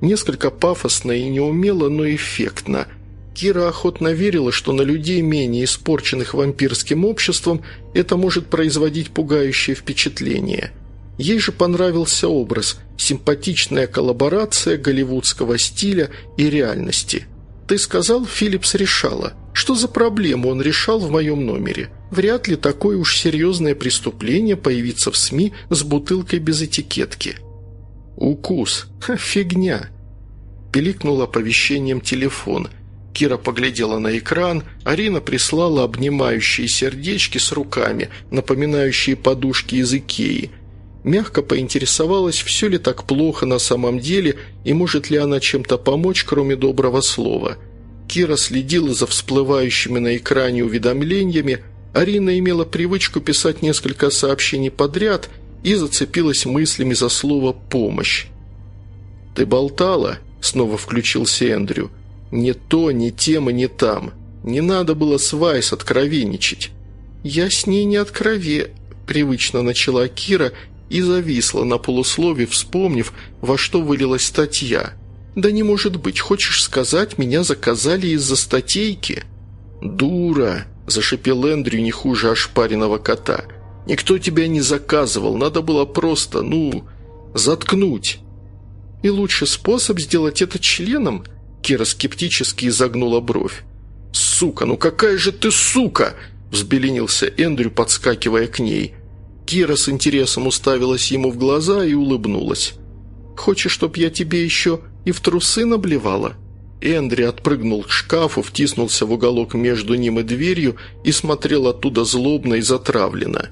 Несколько пафосно и неумело, но эффектно – Кира охотно верила, что на людей, менее испорченных вампирским обществом, это может производить пугающее впечатление. Ей же понравился образ, симпатичная коллаборация голливудского стиля и реальности. «Ты сказал, Филлипс решала. Что за проблему он решал в моем номере? Вряд ли такое уж серьезное преступление появиться в СМИ с бутылкой без этикетки». «Укус. Ха, фигня». Пиликнул оповещением телефон – Кира поглядела на экран, Арина прислала обнимающие сердечки с руками, напоминающие подушки из Икеи. Мягко поинтересовалась, все ли так плохо на самом деле и может ли она чем-то помочь, кроме доброго слова. Кира следила за всплывающими на экране уведомлениями, Арина имела привычку писать несколько сообщений подряд и зацепилась мыслями за слово «помощь». «Ты болтала?» – снова включился Эндрю – не то, ни тем и не там. Не надо было с Вайс откровенничать. «Я с ней не открове...» – привычно начала Кира и зависла на полуслове, вспомнив, во что вылилась статья. «Да не может быть, хочешь сказать, меня заказали из-за статейки?» «Дура!» – зашипел Эндрю не хуже ошпаренного кота. «Никто тебя не заказывал, надо было просто, ну, заткнуть». «И лучший способ сделать это членом – Кира скептически изогнула бровь. «Сука, ну какая же ты сука!» – взбеленился Эндрю, подскакивая к ней. Кира с интересом уставилась ему в глаза и улыбнулась. Хочешь, чтоб я тебе еще и в трусы наблевала?» Эндри отпрыгнул к шкафу, втиснулся в уголок между ним и дверью и смотрел оттуда злобно и затравленно.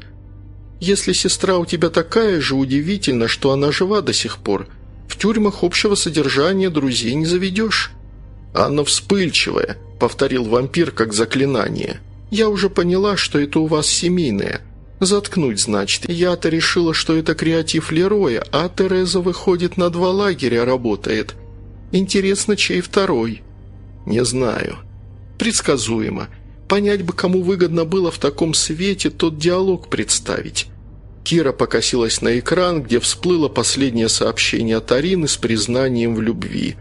«Если сестра у тебя такая же, удивительно, что она жива до сих пор. В тюрьмах общего содержания друзей не заведешь». «Анна вспыльчивая», — повторил вампир как заклинание. «Я уже поняла, что это у вас семейное. Заткнуть, значит. Я-то решила, что это креатив Лероя, а Тереза, выходит, на два лагеря работает. Интересно, чей второй?» «Не знаю». «Предсказуемо. Понять бы, кому выгодно было в таком свете тот диалог представить». Кира покосилась на экран, где всплыло последнее сообщение от Арины с признанием в любви.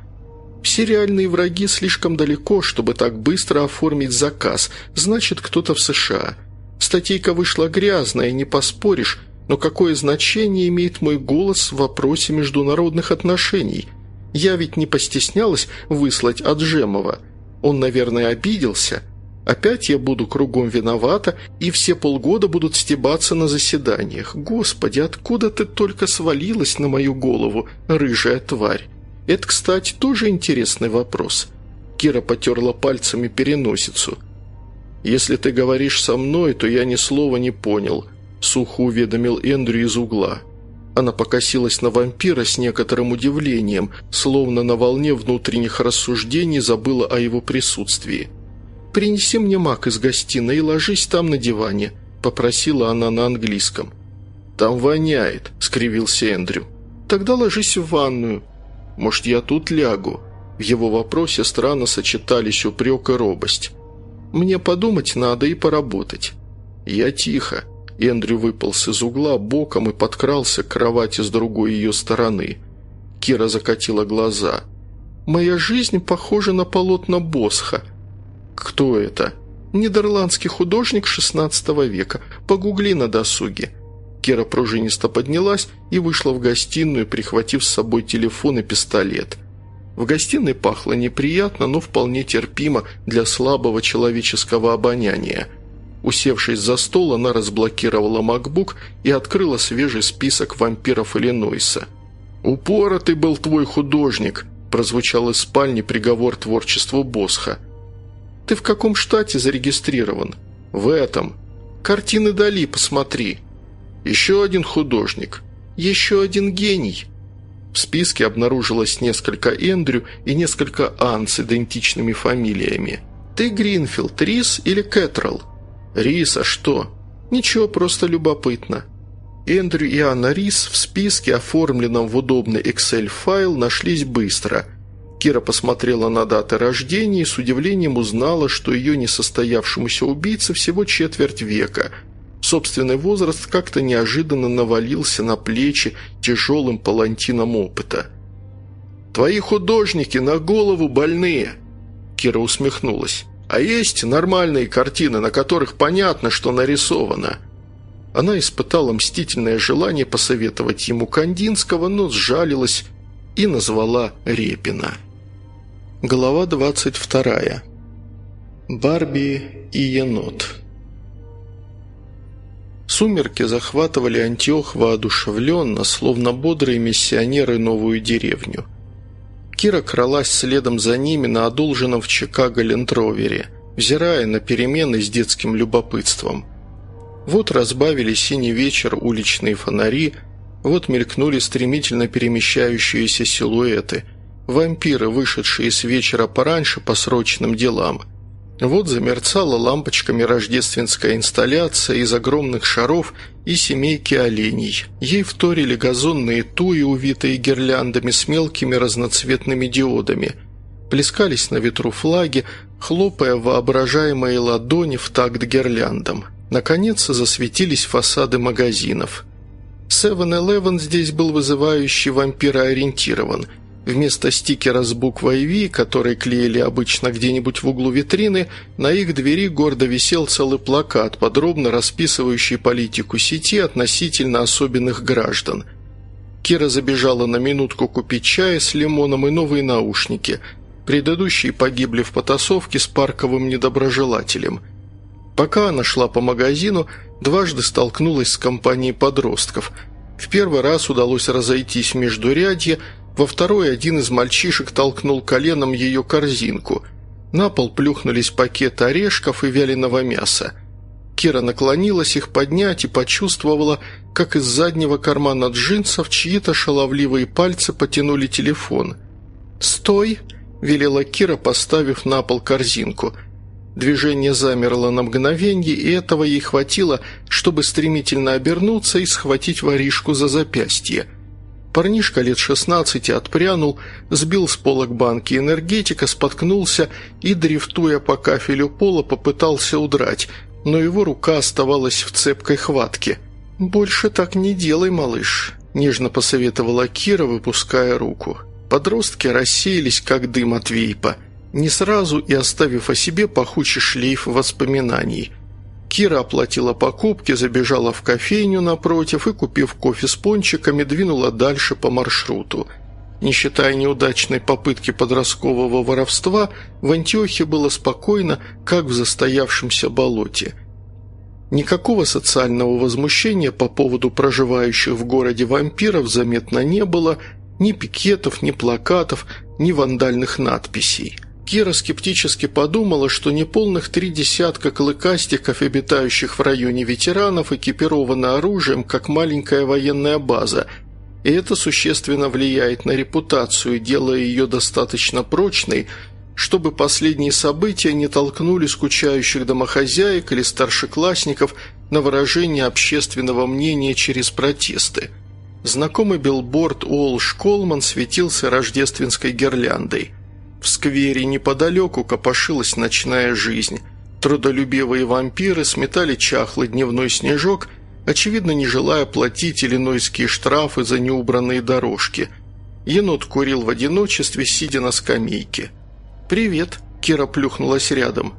«Все реальные враги слишком далеко, чтобы так быстро оформить заказ, значит, кто-то в США. Статейка вышла грязная, не поспоришь, но какое значение имеет мой голос в вопросе международных отношений?» Я ведь не постеснялась выслать Аджемова. Он, наверное, обиделся. Опять я буду кругом виновата, и все полгода будут стебаться на заседаниях. Господи, откуда ты только свалилась на мою голову, рыжая тварь? Это, кстати, тоже интересный вопрос. Кира потерла пальцами переносицу. «Если ты говоришь со мной, то я ни слова не понял», — сухо уведомил Эндрю из угла. Она покосилась на вампира с некоторым удивлением, словно на волне внутренних рассуждений забыла о его присутствии. «Принеси мне мак из гостиной и ложись там на диване», – попросила она на английском. «Там воняет», – скривился Эндрю. «Тогда ложись в ванную». «Может, я тут лягу?» В его вопросе странно сочетались упрек и робость. «Мне подумать надо и поработать». «Я тихо», Эндрю выполз из угла боком и подкрался к кровати с другой ее стороны. Кира закатила глаза. «Моя жизнь похожа на полотна Босха». «Кто это?» «Нидерландский художник XVI века. Погугли на досуге». Кира пружинисто поднялась и вышла в гостиную, прихватив с собой телефон и пистолет. В гостиной пахло неприятно, но вполне терпимо для слабого человеческого обоняния – Усевшись за стол, она разблокировала MacBook и открыла свежий список вампиров Иллинойса. «Упоротый был твой художник», – прозвучал из спальни приговор творчеству Босха. «Ты в каком штате зарегистрирован?» «В этом. Картины Дали, посмотри». «Еще один художник. Еще один гений». В списке обнаружилось несколько Эндрю и несколько Ан с идентичными фамилиями. «Ты Гринфилд, Рис или Кэтролл?» «Рис, а что?» «Ничего, просто любопытно». Эндрю и Анна Рис в списке, оформленном в удобный Excel-файл, нашлись быстро. Кира посмотрела на даты рождения и с удивлением узнала, что ее несостоявшемуся убийце всего четверть века. Собственный возраст как-то неожиданно навалился на плечи тяжелым палантином опыта. «Твои художники на голову больные!» Кира усмехнулась. А есть нормальные картины, на которых понятно, что нарисовано». Она испытала мстительное желание посоветовать ему Кандинского, но сжалилась и назвала Репина. Глава 22. Барби и енот. Сумерки захватывали Антиох воодушевленно, словно бодрые миссионеры новую деревню – Кира кралась следом за ними на одолженном в Чикаго лендровере, взирая на перемены с детским любопытством. Вот разбавили синий вечер уличные фонари, вот мелькнули стремительно перемещающиеся силуэты, вампиры, вышедшие с вечера пораньше по срочным делам – вот замерцала лампочками рождественская инсталляция из огромных шаров и семейки оленей. Ей вторили газонные туи, увитые гирляндами с мелкими разноцветными диодами. Плескались на ветру флаги, хлопая воображаемые ладони в такт гирляндам. Наконец засветились фасады магазинов. 7-Eleven здесь был вызывающий вампироориентирован – Вместо стикера с буквой V, который клеили обычно где-нибудь в углу витрины, на их двери гордо висел целый плакат, подробно расписывающий политику сети относительно особенных граждан. Кира забежала на минутку купить чая с лимоном и новые наушники. Предыдущие погибли в потасовке с парковым недоброжелателем. Пока она шла по магазину, дважды столкнулась с компанией подростков – В первый раз удалось разойтись между рядья, во второй один из мальчишек толкнул коленом ее корзинку. На пол плюхнулись пакеты орешков и вяленого мяса. Кира наклонилась их поднять и почувствовала, как из заднего кармана джинсов чьи-то шаловливые пальцы потянули телефон. «Стой!» – велела Кира, поставив на пол корзинку. Движение замерло на мгновенье, и этого ей хватило, чтобы стремительно обернуться и схватить воришку за запястье. Парнишка лет шестнадцати отпрянул, сбил с полок банки энергетика, споткнулся и, дрифтуя по кафелю пола, попытался удрать, но его рука оставалась в цепкой хватке – «Больше так не делай, малыш», – нежно посоветовала Кира, выпуская руку. Подростки рассеялись, как дым от вейпа, не сразу и оставив о себе пахучий шлейф воспоминаний. Кира оплатила покупки, забежала в кофейню напротив и, купив кофе с пончиками, двинула дальше по маршруту. Не считая неудачной попытки подросткового воровства, в Антиохе было спокойно, как в застоявшемся болоте – Никакого социального возмущения по поводу проживающих в городе вампиров заметно не было, ни пикетов, ни плакатов, ни вандальных надписей. Кира скептически подумала, что неполных три десятка клыкастиков, обитающих в районе ветеранов, экипированы оружием, как маленькая военная база, и это существенно влияет на репутацию, делая ее достаточно прочной – чтобы последние события не толкнули скучающих домохозяек или старшеклассников на выражение общественного мнения через протесты. Знакомый билборд Уолш Колман светился рождественской гирляндой. В сквере неподалеку копошилась ночная жизнь. Трудолюбивые вампиры сметали чахлый дневной снежок, очевидно, не желая платить иллинойские штрафы за неубранные дорожки. Енот курил в одиночестве, сидя на скамейке – «Привет», – Кира плюхнулась рядом.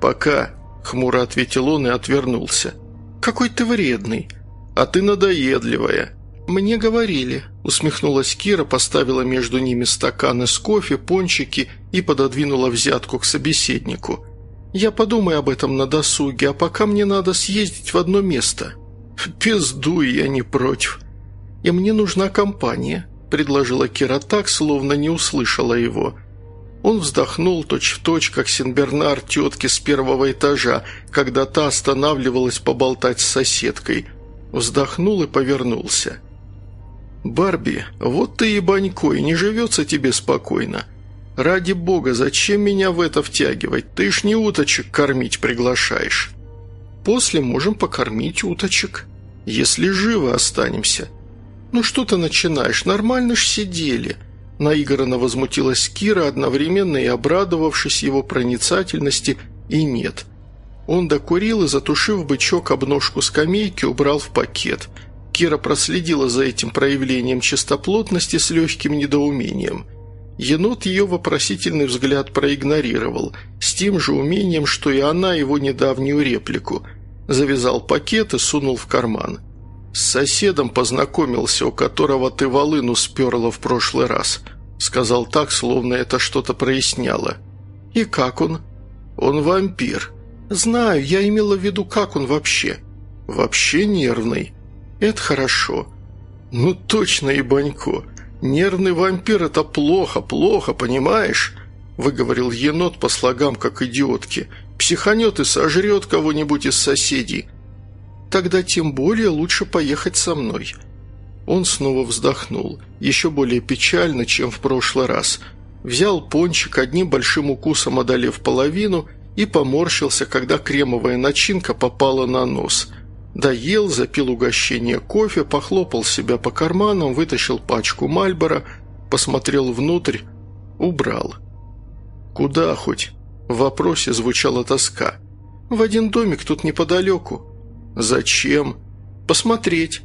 «Пока», – хмуро ответил он и отвернулся. «Какой ты вредный». «А ты надоедливая». «Мне говорили», – усмехнулась Кира, поставила между ними стаканы с кофе, пончики и пододвинула взятку к собеседнику. «Я подумаю об этом на досуге, а пока мне надо съездить в одно место». «Пиздуй, я не против». «И мне нужна компания», – предложила Кира так, словно не услышала его. Он вздохнул точь-в-точь, точь, как Синбернар тетки с первого этажа, когда та останавливалась поболтать с соседкой. Вздохнул и повернулся. «Барби, вот ты и банькой, не живется тебе спокойно. Ради бога, зачем меня в это втягивать? Ты ж не уточек кормить приглашаешь. После можем покормить уточек, если живы останемся. Ну что ты начинаешь, нормально ж сидели». Наигранно возмутилась Кира, одновременно и обрадовавшись его проницательности, и нет. Он докурил и, затушив бычок обножку скамейки, убрал в пакет. Кира проследила за этим проявлением чистоплотности с легким недоумением. Енот ее вопросительный взгляд проигнорировал, с тем же умением, что и она его недавнюю реплику. Завязал пакет и сунул в карман. «С соседом познакомился, у которого ты волыну сперла в прошлый раз», — сказал так, словно это что-то проясняло. «И как он?» «Он вампир». «Знаю, я имела в виду, как он вообще». «Вообще нервный». «Это хорошо». «Ну точно, ебанько. Нервный вампир – это плохо, плохо, понимаешь?» – выговорил енот по слогам, как идиотки. «Психанет и сожрет кого-нибудь из соседей. Тогда тем более лучше поехать со мной». Он снова вздохнул, еще более печально, чем в прошлый раз. Взял пончик, одним большим укусом одолев половину, и поморщился, когда кремовая начинка попала на нос. Доел, запил угощение кофе, похлопал себя по карманам, вытащил пачку Мальбора, посмотрел внутрь, убрал. «Куда хоть?» В вопросе звучала тоска. «В один домик тут неподалеку. «Зачем?» «Посмотреть.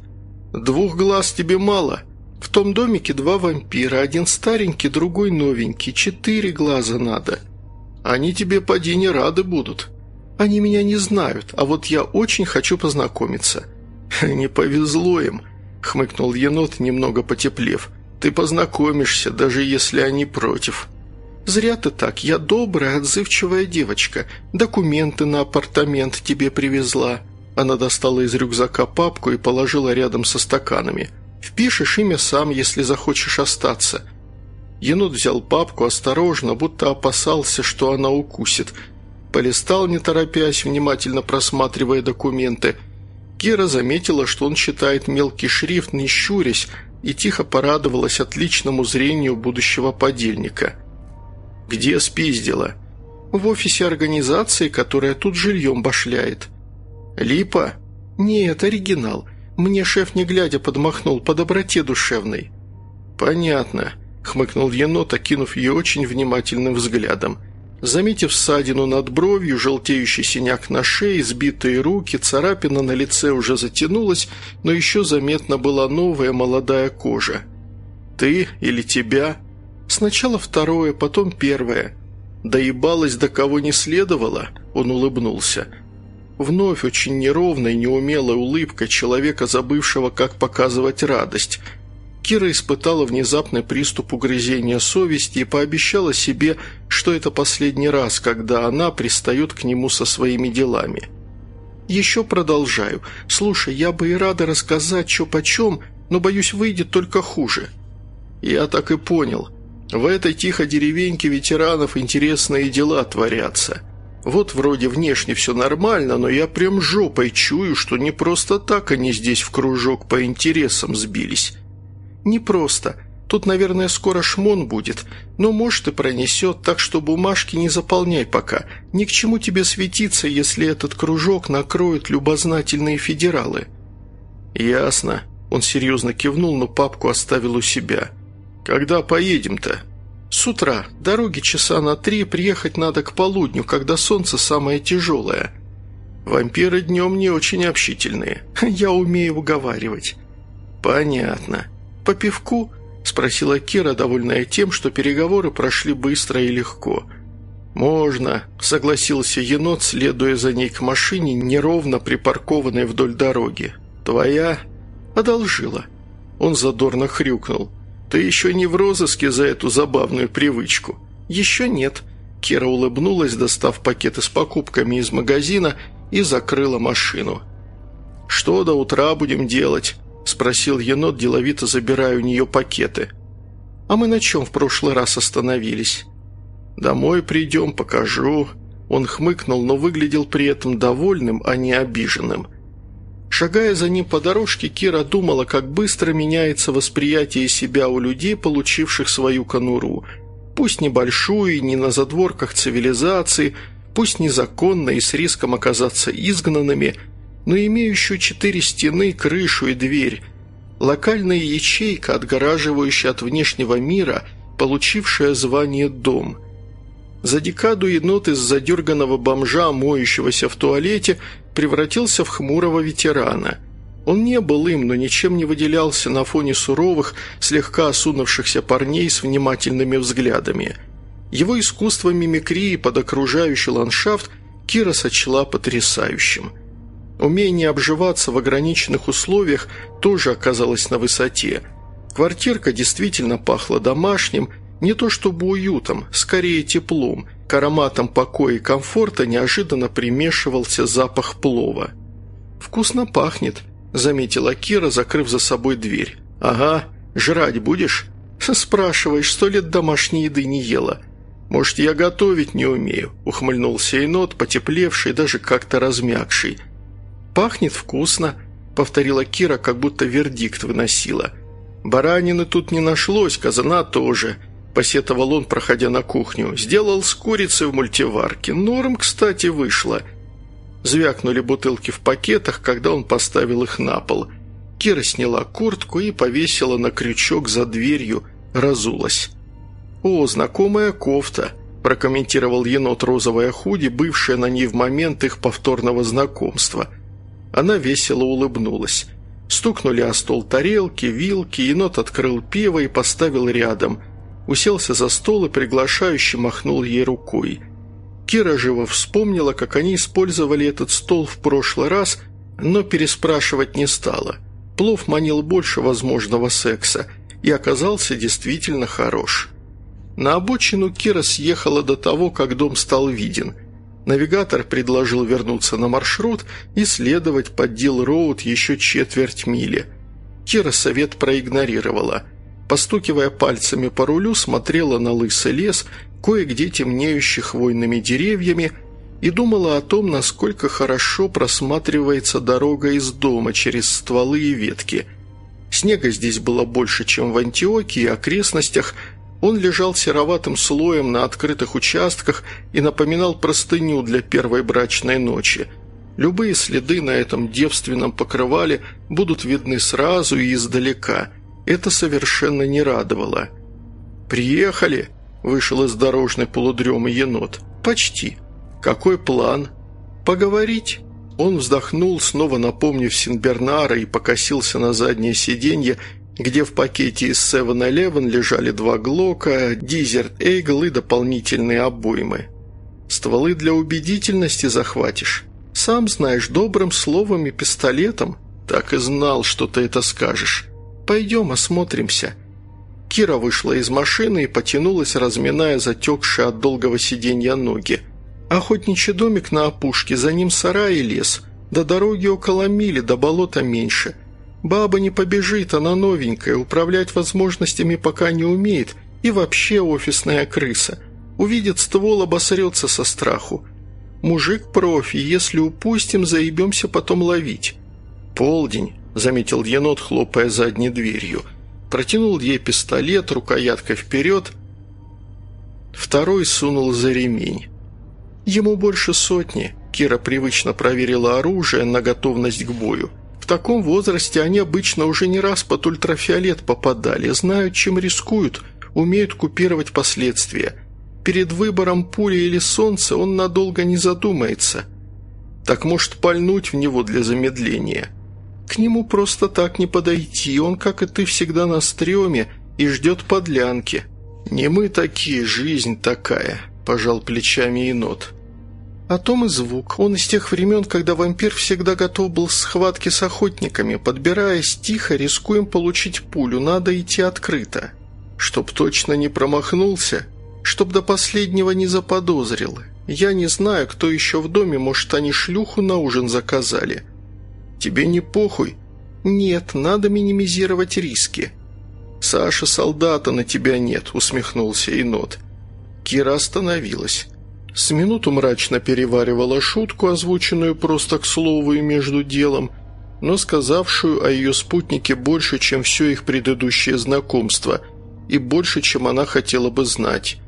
Двух глаз тебе мало. В том домике два вампира, один старенький, другой новенький. Четыре глаза надо. Они тебе поди не рады будут. Они меня не знают, а вот я очень хочу познакомиться». «Не повезло им», — хмыкнул енот, немного потеплев. «Ты познакомишься, даже если они против». «Зря ты так. Я добрая, отзывчивая девочка. Документы на апартамент тебе привезла». Она достала из рюкзака папку и положила рядом со стаканами. «Впишешь имя сам, если захочешь остаться». Енот взял папку осторожно, будто опасался, что она укусит. Полистал, не торопясь, внимательно просматривая документы. Кира заметила, что он читает мелкий шрифт, не щурясь, и тихо порадовалась отличному зрению будущего подельника. «Где спиздила?» «В офисе организации, которая тут жильем башляет». «Липа?» «Нет, оригинал. Мне шеф не глядя подмахнул по доброте душевной». «Понятно», — хмыкнул енот, окинув ее очень внимательным взглядом. Заметив ссадину над бровью, желтеющий синяк на шее, сбитые руки, царапина на лице уже затянулась, но еще заметна была новая молодая кожа. «Ты или тебя?» «Сначала второе, потом первое». «Доебалась до кого не следовало?» – он улыбнулся. Вновь очень неровная, неумелая улыбка человека, забывшего, как показывать радость. Кира испытала внезапный приступ угрызения совести и пообещала себе, что это последний раз, когда она пристает к нему со своими делами. «Еще продолжаю. Слушай, я бы и рада рассказать, что почем, но, боюсь, выйдет только хуже». «Я так и понял. В этой тихой деревеньке ветеранов интересные дела творятся». Вот вроде внешне все нормально, но я прям жопой чую, что не просто так они здесь в кружок по интересам сбились. Не просто. Тут, наверное, скоро шмон будет, но, может, и пронесет, так что бумажки не заполняй пока. Ни к чему тебе светиться, если этот кружок накроют любознательные федералы». «Ясно». Он серьезно кивнул, но папку оставил у себя. «Когда поедем-то?» «С утра. Дороги часа на три, приехать надо к полудню, когда солнце самое тяжелое. Вампиры днем не очень общительные. Я умею уговаривать». «Понятно. По пивку?» – спросила Кира, довольная тем, что переговоры прошли быстро и легко. «Можно», – согласился енот, следуя за ней к машине, неровно припаркованной вдоль дороги. «Твоя?» «Одолжила». Он задорно хрюкнул. «Ты еще не в розыске за эту забавную привычку?» «Еще нет». Кира улыбнулась, достав пакеты с покупками из магазина и закрыла машину. «Что до утра будем делать?» – спросил енот, деловито забирая у нее пакеты. «А мы на чем в прошлый раз остановились?» «Домой придем, покажу». Он хмыкнул, но выглядел при этом довольным, а не обиженным – Шагая за ним по дорожке, Кира думала, как быстро меняется восприятие себя у людей, получивших свою конуру. Пусть небольшую и не на задворках цивилизации, пусть незаконно и с риском оказаться изгнанными, но имеющую четыре стены, крышу и дверь. Локальная ячейка, отгораживающая от внешнего мира, получившая звание «дом». За декаду енот из задерганного бомжа, моющегося в туалете, превратился в хмурого ветерана. Он не был им, но ничем не выделялся на фоне суровых, слегка осунувшихся парней с внимательными взглядами. Его искусство мимикрии под окружающий ландшафт Кира сочла потрясающим. Умение обживаться в ограниченных условиях тоже оказалось на высоте. Квартирка действительно пахла домашним, не то чтобы уютом, скорее теплом – к ароматам покоя и комфорта неожиданно примешивался запах плова. «Вкусно пахнет», – заметила Кира, закрыв за собой дверь. «Ага, жрать будешь?» «Спрашиваешь, сто лет домашней еды не ела». «Может, я готовить не умею?» – ухмыльнулся енот, потеплевший, даже как-то размягший. «Пахнет вкусно», – повторила Кира, как будто вердикт выносила. «Баранины тут не нашлось, казана тоже посетовал он, проходя на кухню. «Сделал с курицей в мультиварке. Норм, кстати, вышло». Звякнули бутылки в пакетах, когда он поставил их на пол. Кира сняла куртку и повесила на крючок за дверью, разулась. «О, знакомая кофта», – прокомментировал енот розовая худи, бывшая на ней в момент их повторного знакомства. Она весело улыбнулась. Стукнули о стол тарелки, вилки, енот открыл пиво и поставил рядом – уселся за стол и приглашающе махнул ей рукой. Кира живо вспомнила, как они использовали этот стол в прошлый раз, но переспрашивать не стала. Плов манил больше возможного секса и оказался действительно хорош. На обочину Кира съехала до того, как дом стал виден. Навигатор предложил вернуться на маршрут и следовать по Дил-Роуд еще четверть мили. Кира совет проигнорировала. Постукивая пальцами по рулю, смотрела на лысый лес, кое-где темнеющий хвойными деревьями, и думала о том, насколько хорошо просматривается дорога из дома через стволы и ветки. Снега здесь было больше, чем в Антиокии и окрестностях – он лежал сероватым слоем на открытых участках и напоминал простыню для первой брачной ночи. Любые следы на этом девственном покрывале будут видны сразу и издалека. Это совершенно не радовало. «Приехали!» – вышел из дорожной полудремы енот. «Почти. Какой план?» «Поговорить?» Он вздохнул, снова напомнив Синбернара и покосился на заднее сиденье, где в пакете из 7-Eleven лежали два Глока, Дизерт Эйгл и дополнительные обоймы. Стволы для убедительности захватишь. Сам знаешь, добрым словом и пистолетом. Так и знал, что ты это скажешь. Пойдем осмотримся». Кира вышла из машины и потянулась, разминая затекшие от долгого сиденья ноги. Охотничий домик на опушке, за ним сарай и лес. До дороги около мили, до болота меньше – Баба не побежит, она новенькая, управлять возможностями пока не умеет, и вообще офисная крыса. Увидит ствол, обосрется со страху. Мужик профи, если упустим, заебемся потом ловить. «Полдень», — заметил енот, хлопая задней дверью. Протянул ей пистолет, рукояткой вперед. Второй сунул за ремень. Ему больше сотни. Кира привычно проверила оружие на готовность к бою таком возрасте они обычно уже не раз под ультрафиолет попадали, знают, чем рискуют, умеют купировать последствия. Перед выбором пули или солнца он надолго не задумается. Так может пальнуть в него для замедления. К нему просто так не подойти, он, как и ты, всегда на стреме и ждет подлянки. «Не мы такие, жизнь такая», – пожал плечами енот. О том и звук. Он из тех времен, когда вампир всегда готов был к схватке с охотниками. Подбираясь тихо, рискуем получить пулю, надо идти открыто. Чтоб точно не промахнулся, чтоб до последнего не заподозрил. Я не знаю, кто еще в доме, может, они шлюху на ужин заказали. Тебе не похуй? Нет, надо минимизировать риски. Саша, солдата на тебя нет, усмехнулся енот. Кира остановилась. С минуту мрачно переваривала шутку, озвученную просто к слову и между делом, но сказавшую о ее спутнике больше, чем все их предыдущее знакомство, и больше, чем она хотела бы знать.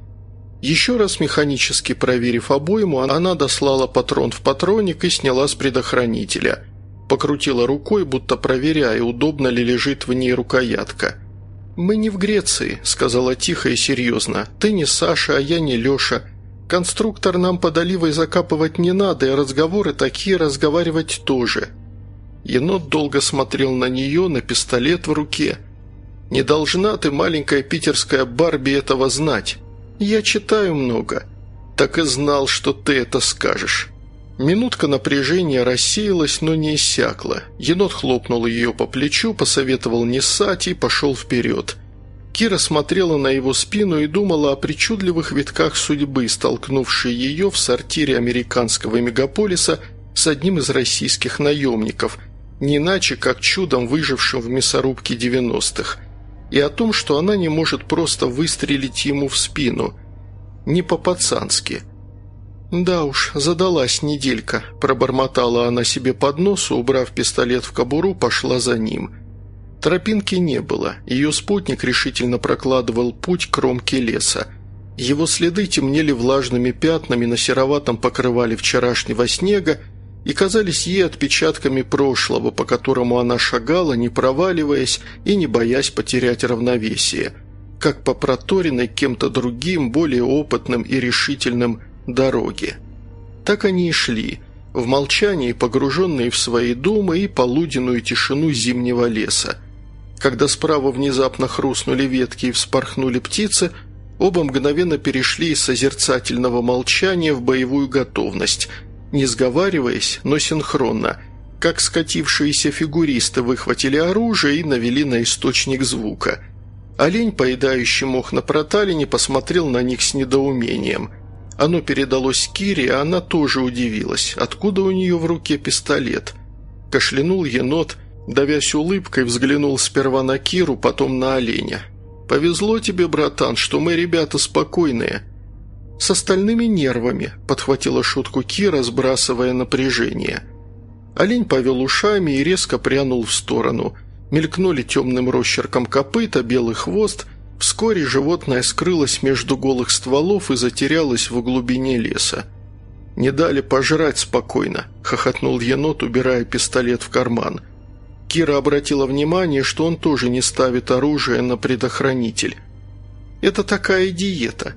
Еще раз механически проверив обойму, она дослала патрон в патроник и сняла с предохранителя. Покрутила рукой, будто проверяя, удобно ли лежит в ней рукоятка. «Мы не в Греции», — сказала тихо и серьезно. «Ты не Саша, а я не Леша. Конструктор нам под оливой закапывать не надо, и разговоры такие разговаривать тоже». Енот долго смотрел на нее, на пистолет в руке. «Не должна ты, маленькая питерская Барби, этого знать. Я читаю много. Так и знал, что ты это скажешь». Минутка напряжения рассеялась, но не иссякла. Енот хлопнул ее по плечу, посоветовал не ссать и пошел вперед. Кира смотрела на его спину и думала о причудливых витках судьбы, столкнувшей ее в сортире американского мегаполиса с одним из российских наемников, не иначе как чудом выжившим в мясорубке 90-х, и о том, что она не может просто выстрелить ему в спину. Не по-пацански. «Да уж, задалась неделька», – пробормотала она себе под нос, убрав пистолет в кобуру, пошла за ним – Тропинки не было, ее спутник решительно прокладывал путь к кромке леса. Его следы темнели влажными пятнами на сероватом покрывале вчерашнего снега и казались ей отпечатками прошлого, по которому она шагала, не проваливаясь и не боясь потерять равновесие, как по проторенной кем-то другим, более опытным и решительным дороге. Так они и шли, в молчании, погруженные в свои думы и полуденную тишину зимнего леса – когда справа внезапно хрустнули ветки и вспорхнули птицы, оба мгновенно перешли из созерцательного молчания в боевую готовность, не сговариваясь, но синхронно, как скатившиеся фигуристы выхватили оружие и навели на источник звука. Олень, поедающий мох на проталине, посмотрел на них с недоумением. Оно передалось Кире, и она тоже удивилась, откуда у нее в руке пистолет. Кашлянул енот, давясь улыбкой, взглянул сперва на Киру, потом на оленя. «Повезло тебе, братан, что мы ребята спокойные». «С остальными нервами», – подхватила шутку Кира, сбрасывая напряжение. Олень повел ушами и резко прянул в сторону. Мелькнули темным росчерком копыта, белый хвост. Вскоре животное скрылось между голых стволов и затерялось в глубине леса. «Не дали пожрать спокойно», – хохотнул енот, убирая пистолет в карман. Кира обратила внимание, что он тоже не ставит оружие на предохранитель. «Это такая диета».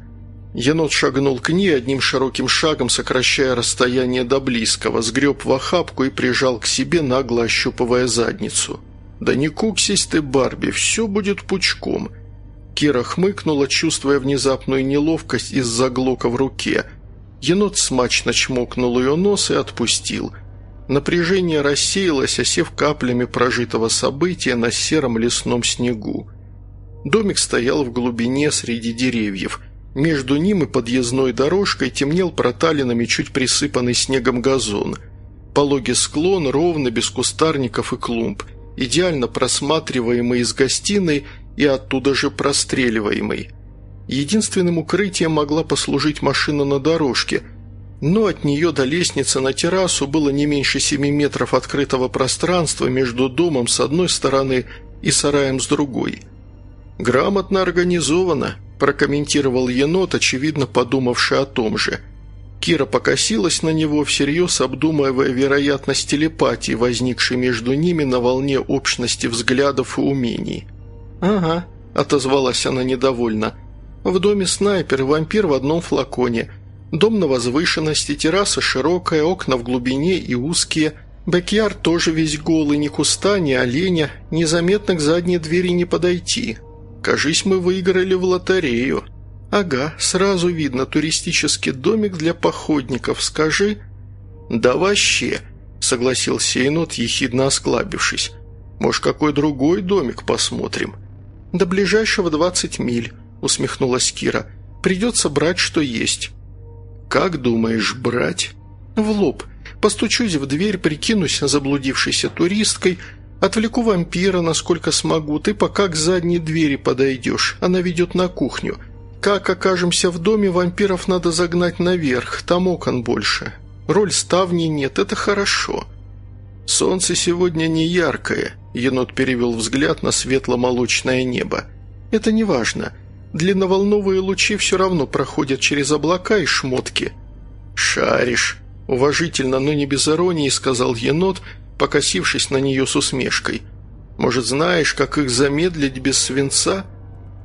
Енот шагнул к ней одним широким шагом, сокращая расстояние до близкого, сгреб в охапку и прижал к себе, нагло ощупывая задницу. «Да не куксись ты, Барби, все будет пучком». Кира хмыкнула, чувствуя внезапную неловкость из-за глока в руке. Енот смачно чмокнул ее нос и отпустил – Напряжение рассеялось, осев каплями прожитого события на сером лесном снегу. Домик стоял в глубине среди деревьев. Между ним и подъездной дорожкой темнел проталинами чуть присыпанный снегом газон. Пологий склон, ровно, без кустарников и клумб, идеально просматриваемый из гостиной и оттуда же простреливаемый. Единственным укрытием могла послужить машина на дорожке – но от нее до лестницы на террасу было не меньше семи метров открытого пространства между домом с одной стороны и сараем с другой. «Грамотно организовано», – прокомментировал енот, очевидно подумавший о том же. Кира покосилась на него, всерьез обдумывая вероятность телепатии, возникшей между ними на волне общности взглядов и умений. «Ага», – отозвалась она недовольно. «В доме снайпер, вампир в одном флаконе – Дом на возвышенности, терраса широкая, окна в глубине и узкие. Бэкьярд тоже весь голый, ни куста, ни оленя. Незаметно к задней двери не подойти. Кажись, мы выиграли в лотерею. Ага, сразу видно, туристический домик для походников, скажи. Да вообще, согласился енот, ехидно осклабившись. Может, какой другой домик посмотрим? До ближайшего двадцать миль, усмехнулась Кира. Придется брать, что есть. «Как думаешь, брать?» «В лоб. Постучусь в дверь, прикинусь заблудившейся туристкой, отвлеку вампира, насколько смогу, ты пока к задней двери подойдешь, она ведет на кухню. Как окажемся в доме, вампиров надо загнать наверх, там окон больше. Роль ставни нет, это хорошо». «Солнце сегодня не яркое», – енот перевел взгляд на светло-молочное небо. «Это не важно. Длинноволновые лучи все равно проходят через облака и шмотки». «Шаришь», – уважительно, но не без иронии, сказал енот, покосившись на нее с усмешкой. «Может, знаешь, как их замедлить без свинца?»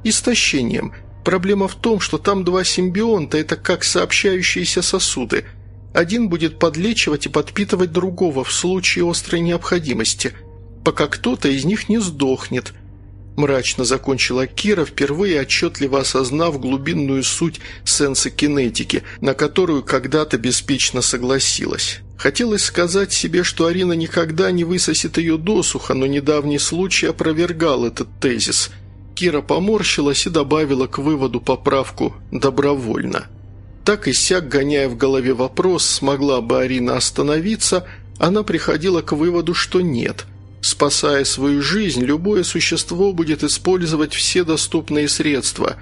«Истощением. Проблема в том, что там два симбионта – это как сообщающиеся сосуды. Один будет подлечивать и подпитывать другого в случае острой необходимости, пока кто-то из них не сдохнет – мрачно закончила Кира, впервые отчетливо осознав глубинную суть сенсокинетики, на которую когда-то беспечно согласилась. Хотелось сказать себе, что Арина никогда не высосет ее досуха, но недавний случай опровергал этот тезис. Кира поморщилась и добавила к выводу поправку «добровольно». Так и сяк, гоняя в голове вопрос, смогла бы Арина остановиться, она приходила к выводу, что нет – Спасая свою жизнь, любое существо будет использовать все доступные средства.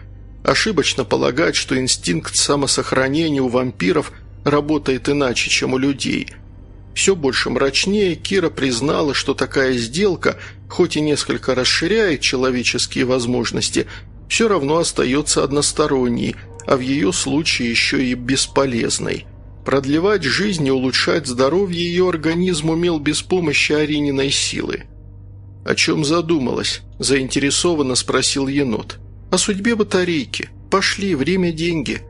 Ошибочно полагать, что инстинкт самосохранения у вампиров работает иначе, чем у людей. Все больше мрачнее Кира признала, что такая сделка, хоть и несколько расширяет человеческие возможности, все равно остается односторонней, а в ее случае еще и бесполезной. Продлевать жизнь и улучшать здоровье ее организм умел без помощи Арининой силы. «О чем задумалась?» – заинтересованно спросил енот. «О судьбе батарейки. Пошли, время – деньги».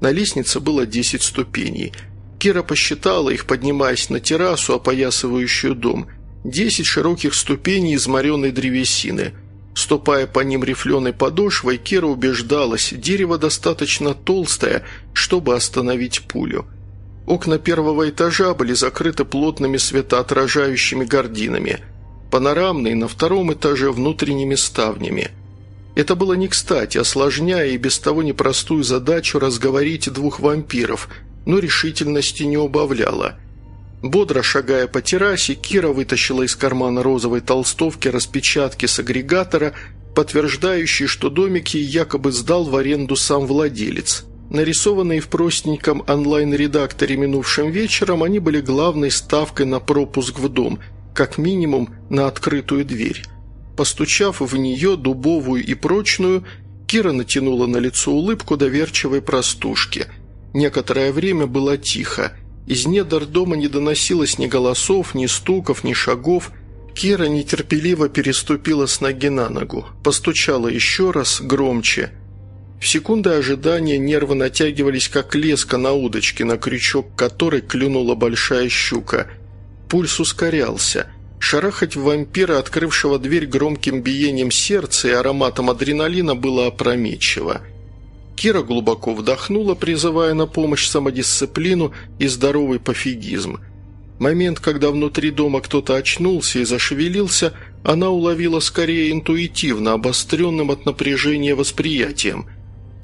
На лестнице было десять ступеней. Кира посчитала их, поднимаясь на террасу, опоясывающую дом. Десять широких ступеней из мореной древесины. Ступая по ним рифленой подошвой, Кира убеждалась, дерево достаточно толстое, чтобы остановить пулю – Окна первого этажа были закрыты плотными светоотражающими гардинами, панорамные на втором этаже внутренними ставнями. Это было не кстати, осложняя и без того непростую задачу разговорить двух вампиров, но решительности не убавляло. Бодро шагая по террасе, Кира вытащила из кармана розовой толстовки распечатки с агрегатора, подтверждающие, что домики якобы сдал в аренду сам владелец. Нарисованные в простеньком онлайн-редакторе минувшим вечером, они были главной ставкой на пропуск в дом, как минимум на открытую дверь. Постучав в нее, дубовую и прочную, Кира натянула на лицо улыбку доверчивой простушки. Некоторое время было тихо. Из недр дома не доносилось ни голосов, ни стуков, ни шагов. Кира нетерпеливо переступила с ноги на ногу. Постучала еще раз, громче. Секунды ожидания нервы натягивались, как леска на удочке, на крючок которой клюнула большая щука. Пульс ускорялся. Шарахать вампира, открывшего дверь громким биением сердца и ароматом адреналина, было опрометчиво. Кира глубоко вдохнула, призывая на помощь самодисциплину и здоровый пофигизм. Момент, когда внутри дома кто-то очнулся и зашевелился, она уловила скорее интуитивно, обостренным от напряжения восприятием.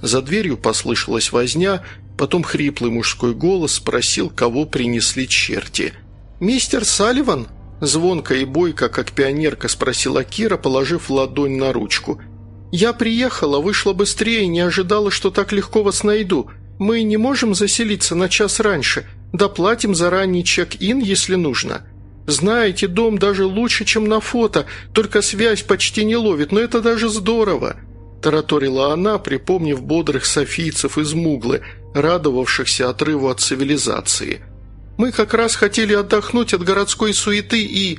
За дверью послышалась возня, потом хриплый мужской голос спросил, кого принесли черти. «Мистер Салливан?» Звонко и бойко, как пионерка, спросила Кира, положив ладонь на ручку. «Я приехала, вышла быстрее, не ожидала, что так легко вас найду. Мы не можем заселиться на час раньше. Доплатим за ранний чек-ин, если нужно. Знаете, дом даже лучше, чем на фото, только связь почти не ловит, но это даже здорово». Тараторила она, припомнив бодрых софийцев из Муглы, радовавшихся отрыву от цивилизации – мы как раз хотели отдохнуть от городской суеты и...»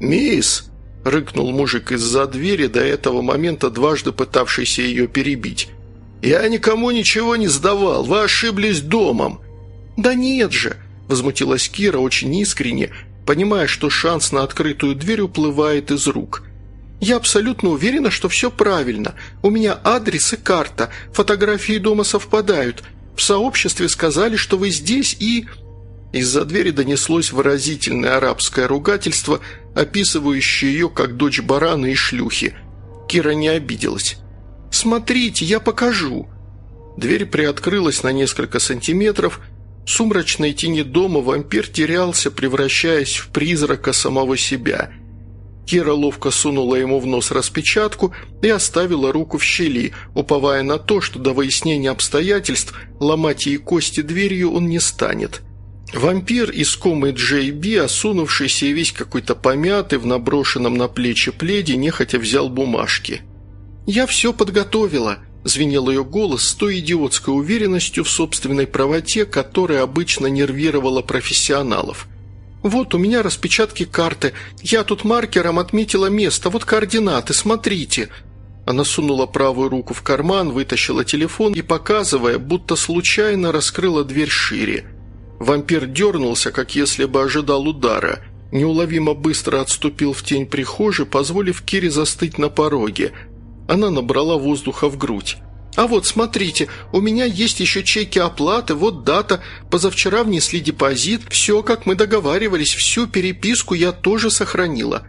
«Мисс!» – рыкнул мужик из-за двери, до этого момента дважды пытавшийся ее перебить. «Я никому ничего не сдавал, вы ошиблись домом!» «Да нет же!» – возмутилась Кира очень искренне, понимая, что шанс на открытую дверь уплывает из рук. «Я абсолютно уверена, что все правильно. У меня адрес и карта, фотографии дома совпадают. В сообществе сказали, что вы здесь и...» Из-за двери донеслось выразительное арабское ругательство, описывающее ее как дочь барана и шлюхи. Кира не обиделась. «Смотрите, я покажу!» Дверь приоткрылась на несколько сантиметров. В сумрачной тени дома вампир терялся, превращаясь в призрака самого себя. Кира ловко сунула ему в нос распечатку и оставила руку в щели, уповая на то, что до выяснения обстоятельств ломать ей кости дверью он не станет. Вампир из комы Джей Би, осунувшийся и весь какой-то помятый в наброшенном на плечи пледе, нехотя взял бумажки. «Я все подготовила», – звенел ее голос с той идиотской уверенностью в собственной правоте, которая обычно нервировала профессионалов. «Вот у меня распечатки карты. Я тут маркером отметила место. Вот координаты, смотрите». Она сунула правую руку в карман, вытащила телефон и, показывая, будто случайно раскрыла дверь шире – Вампир дернулся, как если бы ожидал удара. Неуловимо быстро отступил в тень прихожей, позволив Кире застыть на пороге. Она набрала воздуха в грудь. «А вот, смотрите, у меня есть еще чеки оплаты, вот дата, позавчера внесли депозит, все, как мы договаривались, всю переписку я тоже сохранила».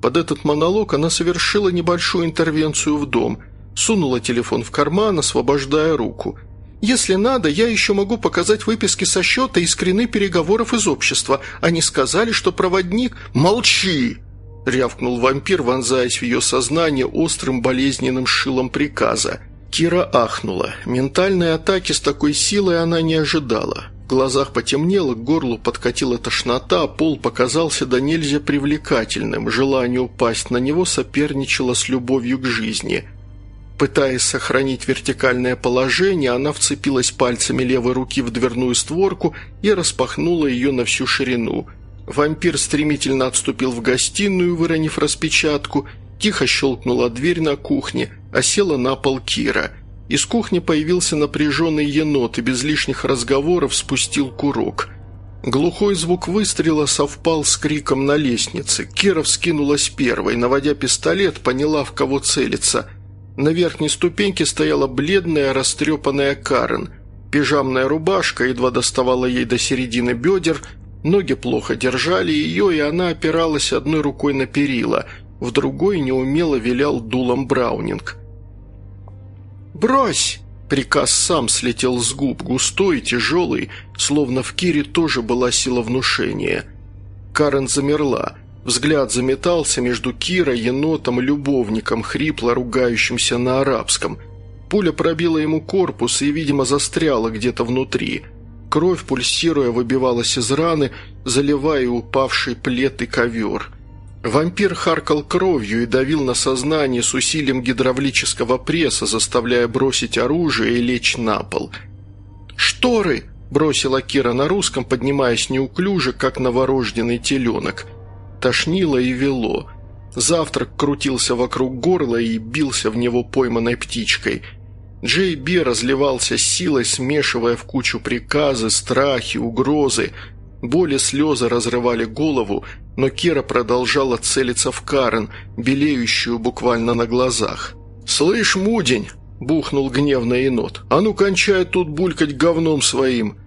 Под этот монолог она совершила небольшую интервенцию в дом, сунула телефон в карман, освобождая руку – если надо, я еще могу показать выписки со счета и скрины переговоров из общества. Они сказали, что проводник...» «Молчи!» – рявкнул вампир, вонзаясь в ее сознание острым болезненным шилом приказа. Кира ахнула. Ментальной атаки с такой силой она не ожидала. В глазах потемнело, к горлу подкатила тошнота, а пол показался до нельзя привлекательным. Желание упасть на него соперничало с любовью к жизни. Пытаясь сохранить вертикальное положение, она вцепилась пальцами левой руки в дверную створку и распахнула ее на всю ширину. Вампир стремительно отступил в гостиную, выронив распечатку, тихо щелкнула дверь на кухне, а села на пол Кира. Из кухни появился напряженный енот и без лишних разговоров спустил курок. Глухой звук выстрела совпал с криком на лестнице. Кира вскинулась первой, наводя пистолет, поняла, в кого целиться – на верхней ступеньке стояла бледная, растрепанная Карен. Пижамная рубашка едва доставала ей до середины бедер, ноги плохо держали ее, и она опиралась одной рукой на перила, в другой неумело вилял дулом Браунинг. «Брось!» Приказ сам слетел с губ, густой, тяжелый, словно в Кире тоже была сила внушения. Карен замерла. Взгляд заметался между Кирой, енотом, любовником, хрипло ругающимся на арабском. Пуля пробила ему корпус и, видимо, застряла где-то внутри. Кровь, пульсируя, выбивалась из раны, заливая упавший плед и ковер. Вампир харкал кровью и давил на сознание с усилием гидравлического пресса, заставляя бросить оружие и лечь на пол. «Шторы!» – бросила Кира на русском, поднимаясь неуклюже, как новорожденный теленок. Тошнило и вело. Завтрак крутился вокруг горла и бился в него пойманной птичкой. Джей Би разливался силой, смешивая в кучу приказы, страхи, угрозы – Боли слезы разрывали голову, но Кира продолжала целиться в Карен, белеющую буквально на глазах. «Слышь, мудень!» – бухнул гневно енот. «А ну кончай тут булькать говном своим!»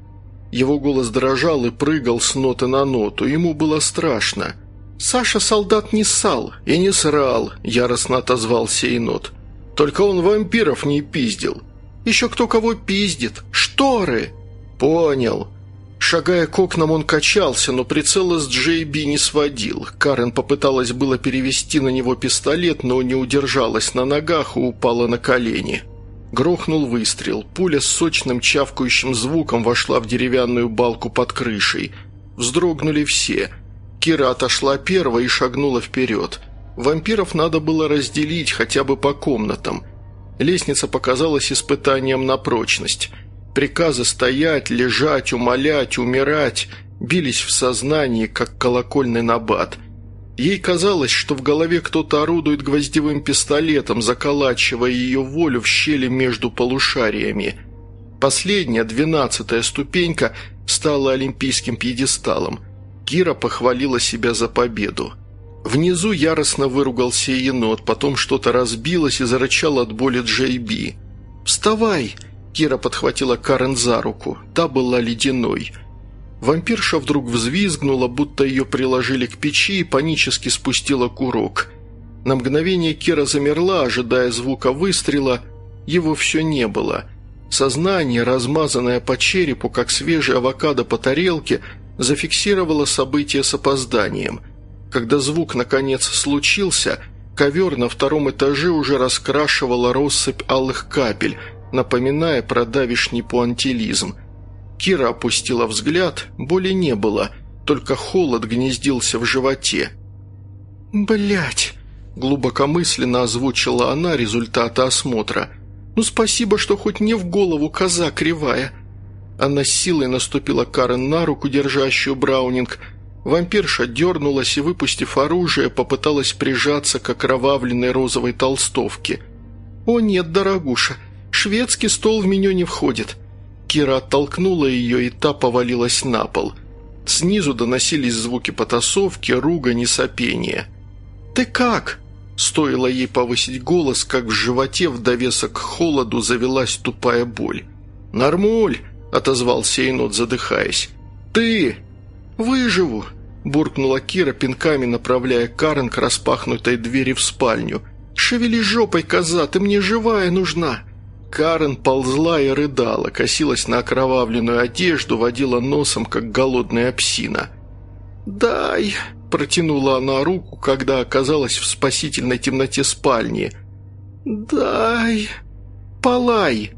Его голос дрожал и прыгал с ноты на ноту, ему было страшно. «Саша солдат не ссал и не срал», – яростно отозвался енот. «Только он вампиров не пиздил. Еще кто кого пиздит. Шторы!» «Понял», Шагая к окнам, он качался, но прицела с Джейби не сводил. Карен попыталась было перевести на него пистолет, но не удержалась на ногах и упала на колени. Грохнул выстрел. Пуля с сочным чавкающим звуком вошла в деревянную балку под крышей. Вздрогнули все. Кира отошла первой и шагнула вперед. Вампиров надо было разделить хотя бы по комнатам. Лестница показалась испытанием на прочность – Приказы стоять, лежать, умолять, умирать бились в сознании, как колокольный набат. Ей казалось, что в голове кто-то орудует гвоздевым пистолетом, заколачивая ее волю в щели между полушариями. Последняя, двенадцатая ступенька стала олимпийским пьедесталом. Кира похвалила себя за победу. Внизу яростно выругался енот, потом что-то разбилось и зарычал от боли Джейби. «Вставай!» Кира подхватила Карен за руку. Та была ледяной. Вампирша вдруг взвизгнула, будто ее приложили к печи и панически спустила курок. На мгновение Кира замерла, ожидая звука выстрела. Его все не было. Сознание, размазанное по черепу, как свежий авокадо по тарелке, зафиксировало событие с опозданием. Когда звук наконец случился, ковер на втором этаже уже раскрашивала россыпь алых капель – напоминая про давишний пуантилизм. Кира опустила взгляд, боли не было, только холод гнездился в животе. Блять! глубокомысленно озвучила она результаты осмотра. «Ну спасибо, что хоть не в голову коза кривая». Она силой наступила Карен на руку, держащую Браунинг. Вампирша дернулась и, выпустив оружие, попыталась прижаться к окровавленной розовой толстовке. «О нет, дорогуша, Шведский стол в меню не входит». Кира оттолкнула ее, и та повалилась на пол. Снизу доносились звуки потасовки, ругань и сопения. «Ты как?» Стоило ей повысить голос, как в животе в довесок к холоду завелась тупая боль. «Нормуль!» – отозвался енот, задыхаясь. «Ты!» «Выживу!» – буркнула Кира, пинками направляя Карен к распахнутой двери в спальню. «Шевели жопой, коза, ты мне живая нужна!» Карен ползла и рыдала, косилась на окровавленную одежду, водила носом, как голодная псина. «Дай!» – протянула она руку, когда оказалась в спасительной темноте спальни. «Дай!» «Полай!»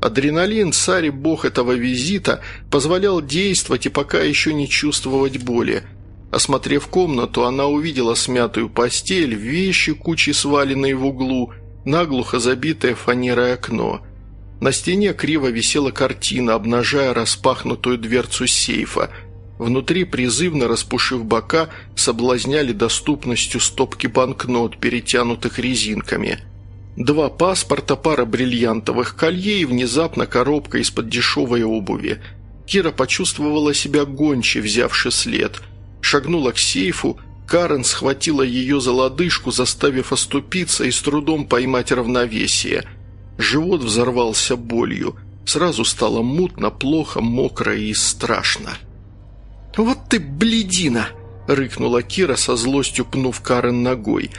Адреналин, царь бог этого визита, позволял действовать и пока еще не чувствовать боли. Осмотрев комнату, она увидела смятую постель, вещи, кучи сваленные в углу – наглухо забитое фанерой окно. На стене криво висела картина, обнажая распахнутую дверцу сейфа. Внутри, призывно распушив бока, соблазняли доступностью стопки банкнот, перетянутых резинками. Два паспорта, пара бриллиантовых колье и внезапно коробка из-под дешевой обуви. Кира почувствовала себя гончей, взявши след. Шагнула к сейфу, Карен схватила ее за лодыжку, заставив оступиться и с трудом поймать равновесие. Живот взорвался болью. Сразу стало мутно, плохо, мокро и страшно. «Вот ты бледина!» – рыкнула Кира со злостью, пнув Карен ногой.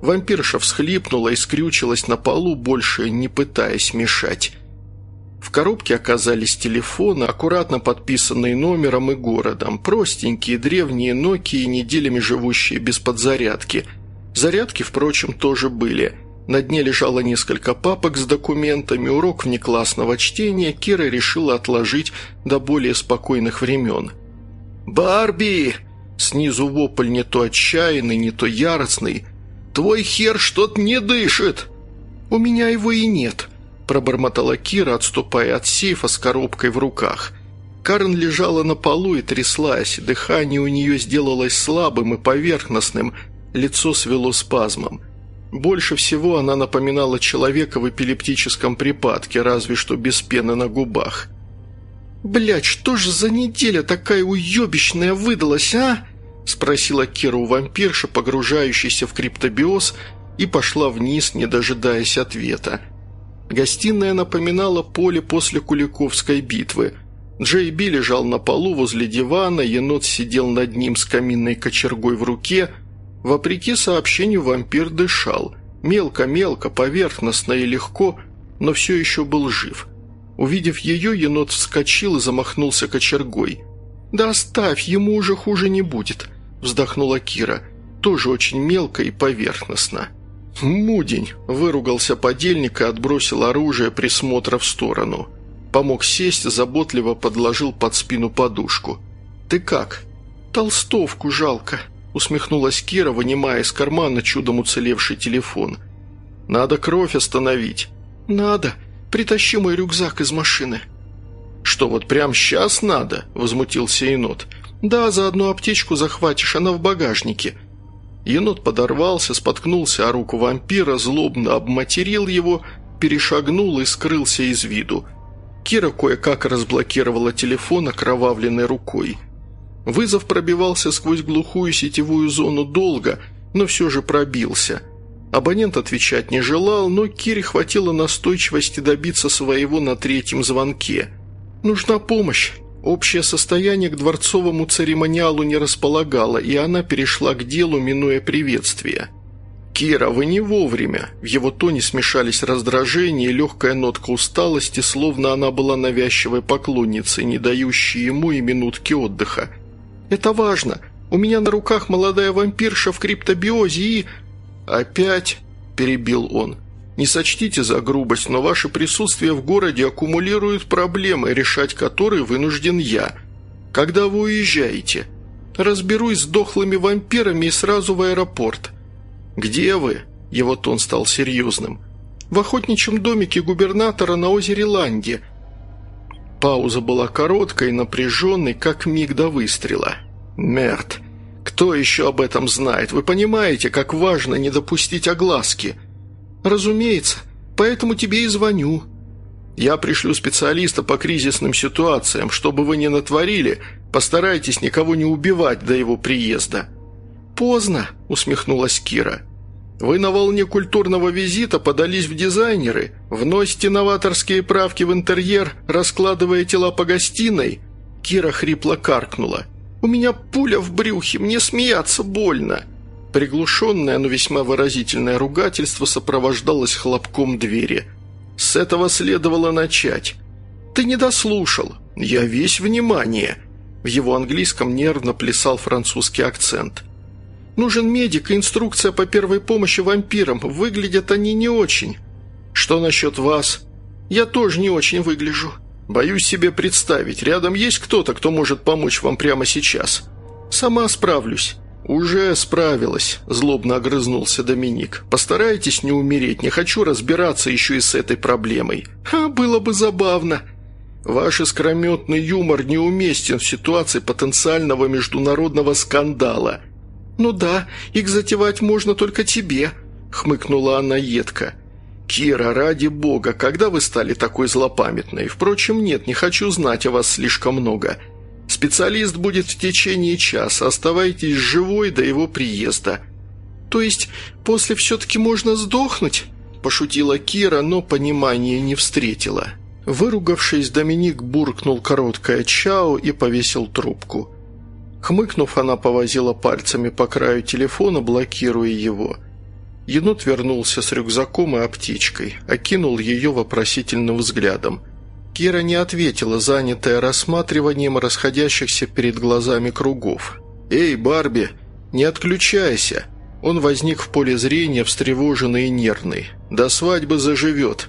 Вампирша всхлипнула и скрючилась на полу, больше не пытаясь мешать. В коробке оказались телефоны, аккуратно подписанные номером и городом, простенькие, древние Nokia, неделями живущие без подзарядки. Зарядки, впрочем, тоже были. На дне лежало несколько папок с документами, урок внеклассного чтения Кира решила отложить до более спокойных времен. «Барби!» Снизу вопль не то отчаянный, не то яростный – Твой хер что-то не дышит!» «У меня его и нет», – пробормотала Кира, отступая от сейфа с коробкой в руках. Карен лежала на полу и тряслась, дыхание у нее сделалось слабым и поверхностным, лицо свело спазмом. Больше всего она напоминала человека в эпилептическом припадке, разве что без пены на губах. «Блядь, что же за неделя такая уебищная выдалась, а?» – спросила Кира у вампирша, погружающейся в криптобиоз, и пошла вниз, не дожидаясь ответа. Гостиная напоминала поле после Куликовской битвы. Джей Би лежал на полу возле дивана, енот сидел над ним с каминной кочергой в руке. Вопреки сообщению, вампир дышал. Мелко-мелко, поверхностно и легко, но все еще был жив. Увидев ее, енот вскочил и замахнулся кочергой. «Да оставь, ему уже хуже не будет вздохнула Кира. Тоже очень мелко и поверхностно. «Мудень!» – выругался подельник и отбросил оружие присмотра в сторону. Помог сесть, заботливо подложил под спину подушку. «Ты как?» «Толстовку жалко», – усмехнулась Кира, вынимая из кармана чудом уцелевший телефон. «Надо кровь остановить». «Надо. Притащи мой рюкзак из машины». «Что, вот прямо сейчас надо?» – возмутился енот. «Да, заодно аптечку захватишь, она в багажнике». Енот подорвался, споткнулся о руку вампира, злобно обматерил его, перешагнул и скрылся из виду. Кира кое-как разблокировала телефон окровавленной рукой. Вызов пробивался сквозь глухую сетевую зону долго, но все же пробился. Абонент отвечать не желал, но Кире хватило настойчивости добиться своего на третьем звонке. «Нужна помощь», Общее состояние к дворцовому церемониалу не располагало, и она перешла к делу, минуя приветствие. «Кира, вы не вовремя!» В его тоне смешались раздражение и легкая нотка усталости, словно она была навязчивой поклонницей, не дающей ему и минутки отдыха. «Это важно. У меня на руках молодая вампирша в криптобиозе и...» «Опять?» – перебил он. Не сочтите за грубость, но ваше присутствие в городе аккумулирует проблемы, решать которые вынужден я. Когда вы уезжаете? Разберусь с дохлыми вампирами и сразу в аэропорт. Где вы? Его тон стал серьезным. В охотничьем домике губернатора на озере Ланди. Пауза была короткой напряженной, как миг до выстрела. Мерт. Кто еще об этом знает? Вы понимаете, как важно не допустить огласки?» «Разумеется, поэтому тебе и звоню». «Я пришлю специалиста по кризисным ситуациям. Чтобы вы не натворили, постарайтесь никого не убивать до его приезда». «Поздно», – усмехнулась Кира. «Вы на волне культурного визита подались в дизайнеры, вносите новаторские правки в интерьер, раскладывая тела по гостиной?» Кира хрипло каркнула. «У меня пуля в брюхе, мне смеяться больно». Приглушенное, но весьма выразительное ругательство сопровождалось хлопком двери. С этого следовало начать. «Ты не дослушал. Я весь внимание». В его английском нервно плясал французский акцент. «Нужен медик и инструкция по первой помощи вампирам. Выглядят они не очень». «Что насчет вас?» «Я тоже не очень выгляжу». «Боюсь себе представить. Рядом есть кто-то, кто может помочь вам прямо сейчас?» «Сама справлюсь». «Уже справилась», – злобно огрызнулся Доминик. «Постарайтесь не умереть, не хочу разбираться еще и с этой проблемой». «Ха, было бы забавно». «Ваш искрометный юмор неуместен в ситуации потенциального международного скандала». «Ну да, их затевать можно только тебе», – хмыкнула она едко. «Кира, ради бога, когда вы стали такой злопамятной? Впрочем, нет, не хочу знать о вас слишком много». Специалист будет в течение часа. Оставайтесь живой до его приезда». «То есть после все-таки можно сдохнуть?» – пошутила Кира, но понимания не встретила. Выругавшись, Доминик буркнул короткое «чао» и повесил трубку. Хмыкнув, она повозила пальцами по краю телефона, блокируя его. Енот вернулся с рюкзаком и аптечкой, окинул ее вопросительным взглядом. Кира не ответила, занятая рассматриванием расходящихся перед глазами кругов. «Эй, Барби, не отключайся!» Он возник в поле зрения, встревоженный и нервный. «До свадьбы заживет!»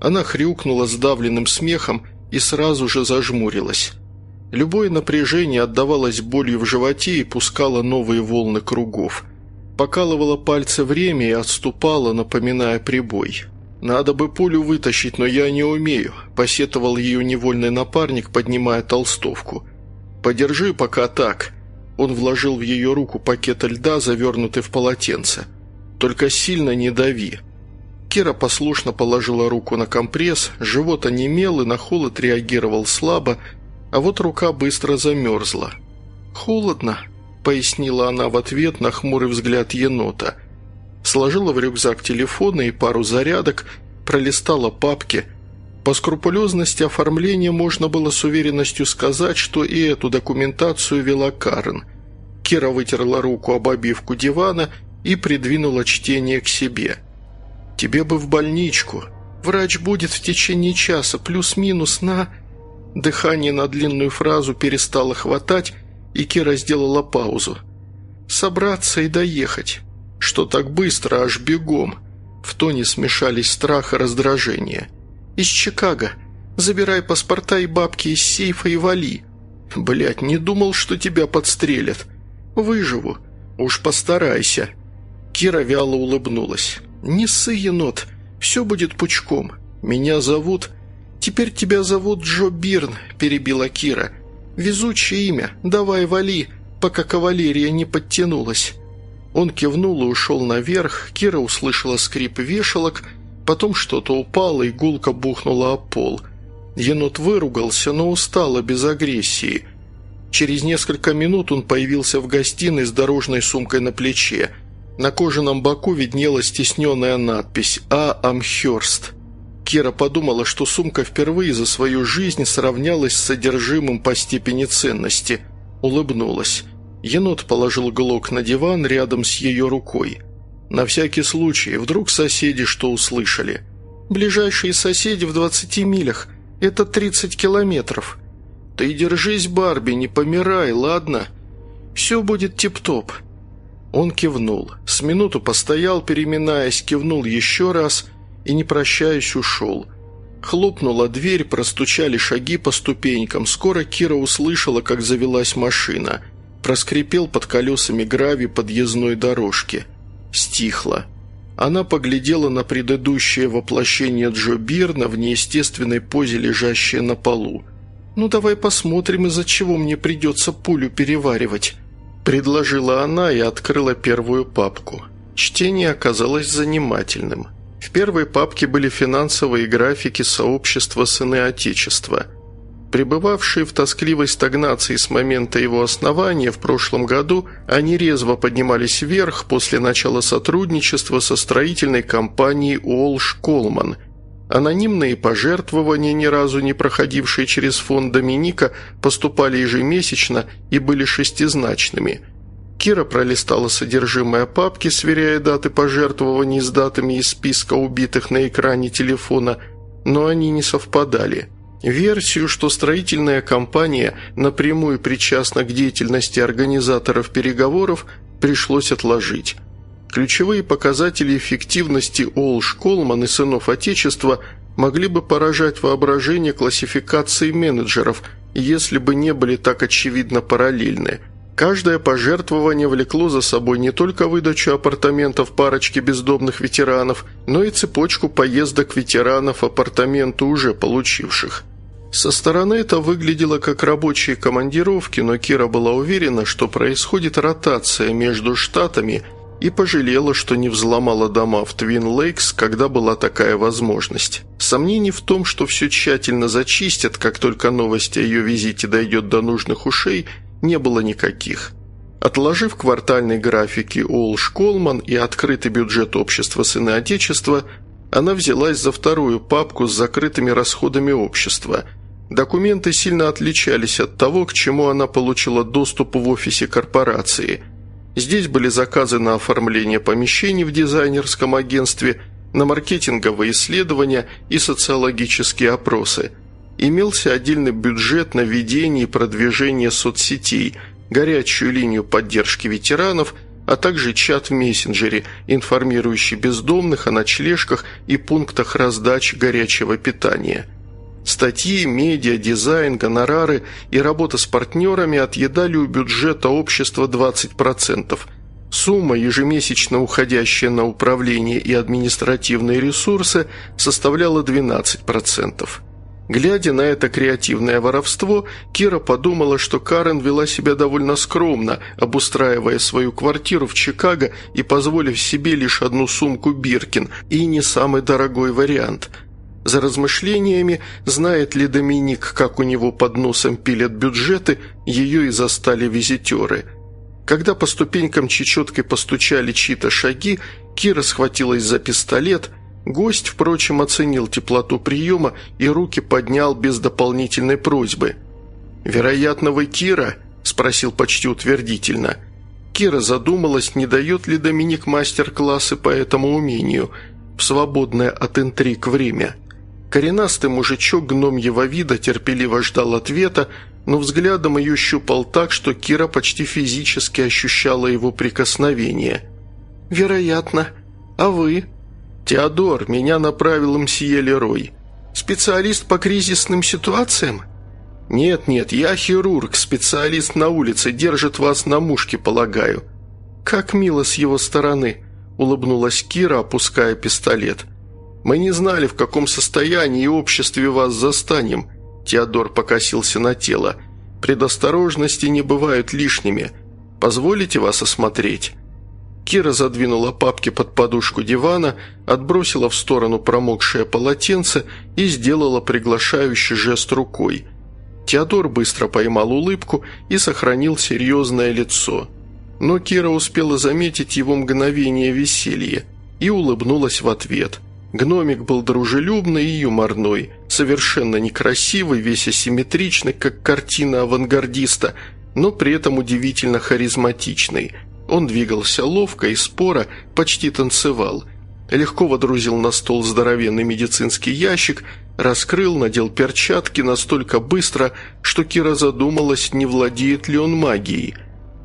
Она хрюкнула сдавленным смехом и сразу же зажмурилась. Любое напряжение отдавалось болью в животе и пускало новые волны кругов – Покалывала пальцы время и отступала, напоминая прибой. «Надо бы пулю вытащить, но я не умею», – посетовал ее невольный напарник, поднимая толстовку. «Подержи пока так». Он вложил в ее руку пакет льда, завернутый в полотенце. «Только сильно не дави». Кира послушно положила руку на компресс, живот онемел и на холод реагировал слабо, а вот рука быстро замерзла. «Холодно», пояснила она в ответ на хмурый взгляд енота. Сложила в рюкзак телефоны и пару зарядок, пролистала папки. По скрупулезности оформления можно было с уверенностью сказать, что и эту документацию вела Карен. Кира вытерла руку об обивку дивана и придвинула чтение к себе. «Тебе бы в больничку. Врач будет в течение часа, плюс-минус на...» Дыхание на длинную фразу перестало хватать, и Кира сделала паузу. «Собраться и доехать. Что так быстро, аж бегом?» В тоне смешались страх и раздражение. «Из Чикаго. Забирай паспорта и бабки из сейфа и вали. Блять, не думал, что тебя подстрелят. Выживу. Уж постарайся». Кира вяло улыбнулась. «Не ссы, енот. Все будет пучком. Меня зовут...» «Теперь тебя зовут Джо Бирн», – перебила Кира. «Везучее имя. Давай вали, пока кавалерия не подтянулась». Он кивнул и ушел наверх, Кира услышала скрип вешалок, потом что-то упало и гулко бухнуло о пол. Енот выругался, но устало, без агрессии. Через несколько минут он появился в гостиной с дорожной сумкой на плече. На кожаном боку виднелась стесненная надпись «А. Амхерст». Кира подумала, что сумка впервые за свою жизнь сравнялась с содержимым по степени ценности. Улыбнулась. Енот положил глок на диван рядом с ее рукой. На всякий случай, вдруг соседи что услышали. «Ближайшие соседи в двадцати милях. Это тридцать километров». «Ты держись, Барби, не помирай, ладно?» «Все будет тип-топ». Он кивнул. С минуту постоял, переминаясь, кивнул еще раз – и, не прощаясь, ушел. Хлопнула дверь, простучали шаги по ступенькам. Скоро Кира услышала, как завелась машина. Проскрипел под колесами гравий подъездной дорожки. Стихло. Она поглядела на предыдущее воплощение Джо Бирна в неестественной позе, лежащее на полу. «Ну давай посмотрим, из-за чего мне придется пулю переваривать», – предложила она и открыла первую папку. Чтение оказалось занимательным. В первой папке были финансовые графики сообщества «Сыны Отечества». Пребывавшие в тоскливой стагнации с момента его основания в прошлом году, они резво поднимались вверх после начала сотрудничества со строительной компанией Уолш Колман. Анонимные пожертвования, ни разу не проходившие через фонд Доминика, поступали ежемесячно и были шестизначными – Кира пролистала содержимое папки, сверяя даты пожертвований с датами из списка убитых на экране телефона, но они не совпадали. Версию, что строительная компания напрямую причастна к деятельности организаторов переговоров, пришлось отложить. Ключевые показатели эффективности Олш Колман и сынов Отечества могли бы поражать воображение классификации менеджеров, если бы не были так очевидно параллельны – Каждое пожертвование влекло за собой не только выдачу апартаментов парочке бездомных ветеранов, но и цепочку поездок ветеранов апартаменты уже получивших. Со стороны это выглядело как рабочие командировки, но Кира была уверена, что происходит ротация между штатами и пожалела, что не взломала дома в Твин Лейкс, когда была такая возможность. Сомнений в том, что все тщательно зачистят, как только новость о ее визите дойдет до нужных ушей – не было никаких. Отложив квартальные графики Олш Колман и открытый бюджет общества «Сыны Отечества», она взялась за вторую папку с закрытыми расходами общества. Документы сильно отличались от того, к чему она получила доступ в офисе корпорации. Здесь были заказы на оформление помещений в дизайнерском агентстве, на маркетинговые исследования и социологические опросы. Имелся отдельный бюджет на ведение и продвижение соцсетей, горячую линию поддержки ветеранов, а также чат в мессенджере, информирующий бездомных о ночлежках и пунктах раздачи горячего питания – Статьи, медиа, дизайн, гонорары и работа с партнерами отъедали у бюджета общества 20%. Сумма, ежемесячно уходящая на управление и административные ресурсы, составляла 12%. Глядя на это креативное воровство, Кира подумала, что Карен вела себя довольно скромно, обустраивая свою квартиру в Чикаго и позволив себе лишь одну сумку Биркин и не самый дорогой вариант – за размышлениями, знает ли Доминик, как у него под носом пилят бюджеты, ее и застали визитеры. Когда по ступенькам чечеткой постучали чьи-то шаги, Кира схватилась за пистолет. Гость, впрочем, оценил теплоту приема и руки поднял без дополнительной просьбы. «Вероятно, вы Кира?» – спросил почти утвердительно. Кира задумалась, не дает ли Доминик мастер-классы по этому умению в свободное от интриг время – Коренастый мужичок гномьего вида терпеливо ждал ответа, но взглядом ее щупал так, что Кира почти физически ощущала его прикосновение. «Вероятно. А вы?» «Теодор, меня направил мсье Лерой. Специалист по кризисным ситуациям?» «Нет-нет, я хирург, специалист на улице, держит вас на мушке, полагаю». «Как мило с его стороны», – улыбнулась Кира, опуская пистолет – мы не знали, в каком состоянии и обществе вас застанем». Теодор покосился на тело. «Предосторожности не бывают лишними. Позволите вас осмотреть?» Кира задвинула папки под подушку дивана, отбросила в сторону промокшее полотенце и сделала приглашающий жест рукой. Теодор быстро поймал улыбку и сохранил серьезное лицо. Но Кира успела заметить его мгновение веселья и улыбнулась в ответ – Гномик был дружелюбный и юморной, совершенно некрасивый, весь асимметричный, как картина авангардиста, но при этом удивительно харизматичный. Он двигался ловко и споро, почти танцевал. Легко водрузил на стол здоровенный медицинский ящик, раскрыл, надел перчатки настолько быстро, что Кира задумалась, не владеет ли он магией.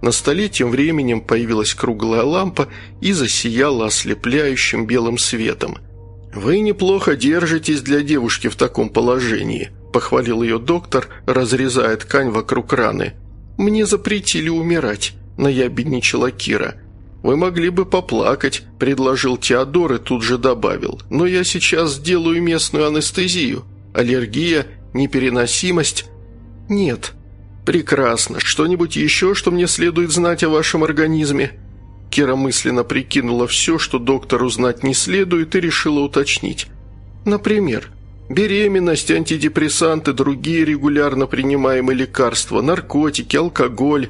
На столе тем временем появилась круглая лампа и засияла ослепляющим белым светом – «Вы неплохо держитесь для девушки в таком положении», – похвалил ее доктор, разрезая ткань вокруг раны. «Мне запретили умирать», – наябедничала Кира. «Вы могли бы поплакать», – предложил Теодор и тут же добавил. «Но я сейчас сделаю местную анестезию. Аллергия, непереносимость?» «Нет». «Прекрасно. Что-нибудь еще, что мне следует знать о вашем организме?» Кира мысленно прикинула все, что доктору знать не следует, и решила уточнить. Например, беременность, антидепрессанты, другие регулярно принимаемые лекарства, наркотики, алкоголь.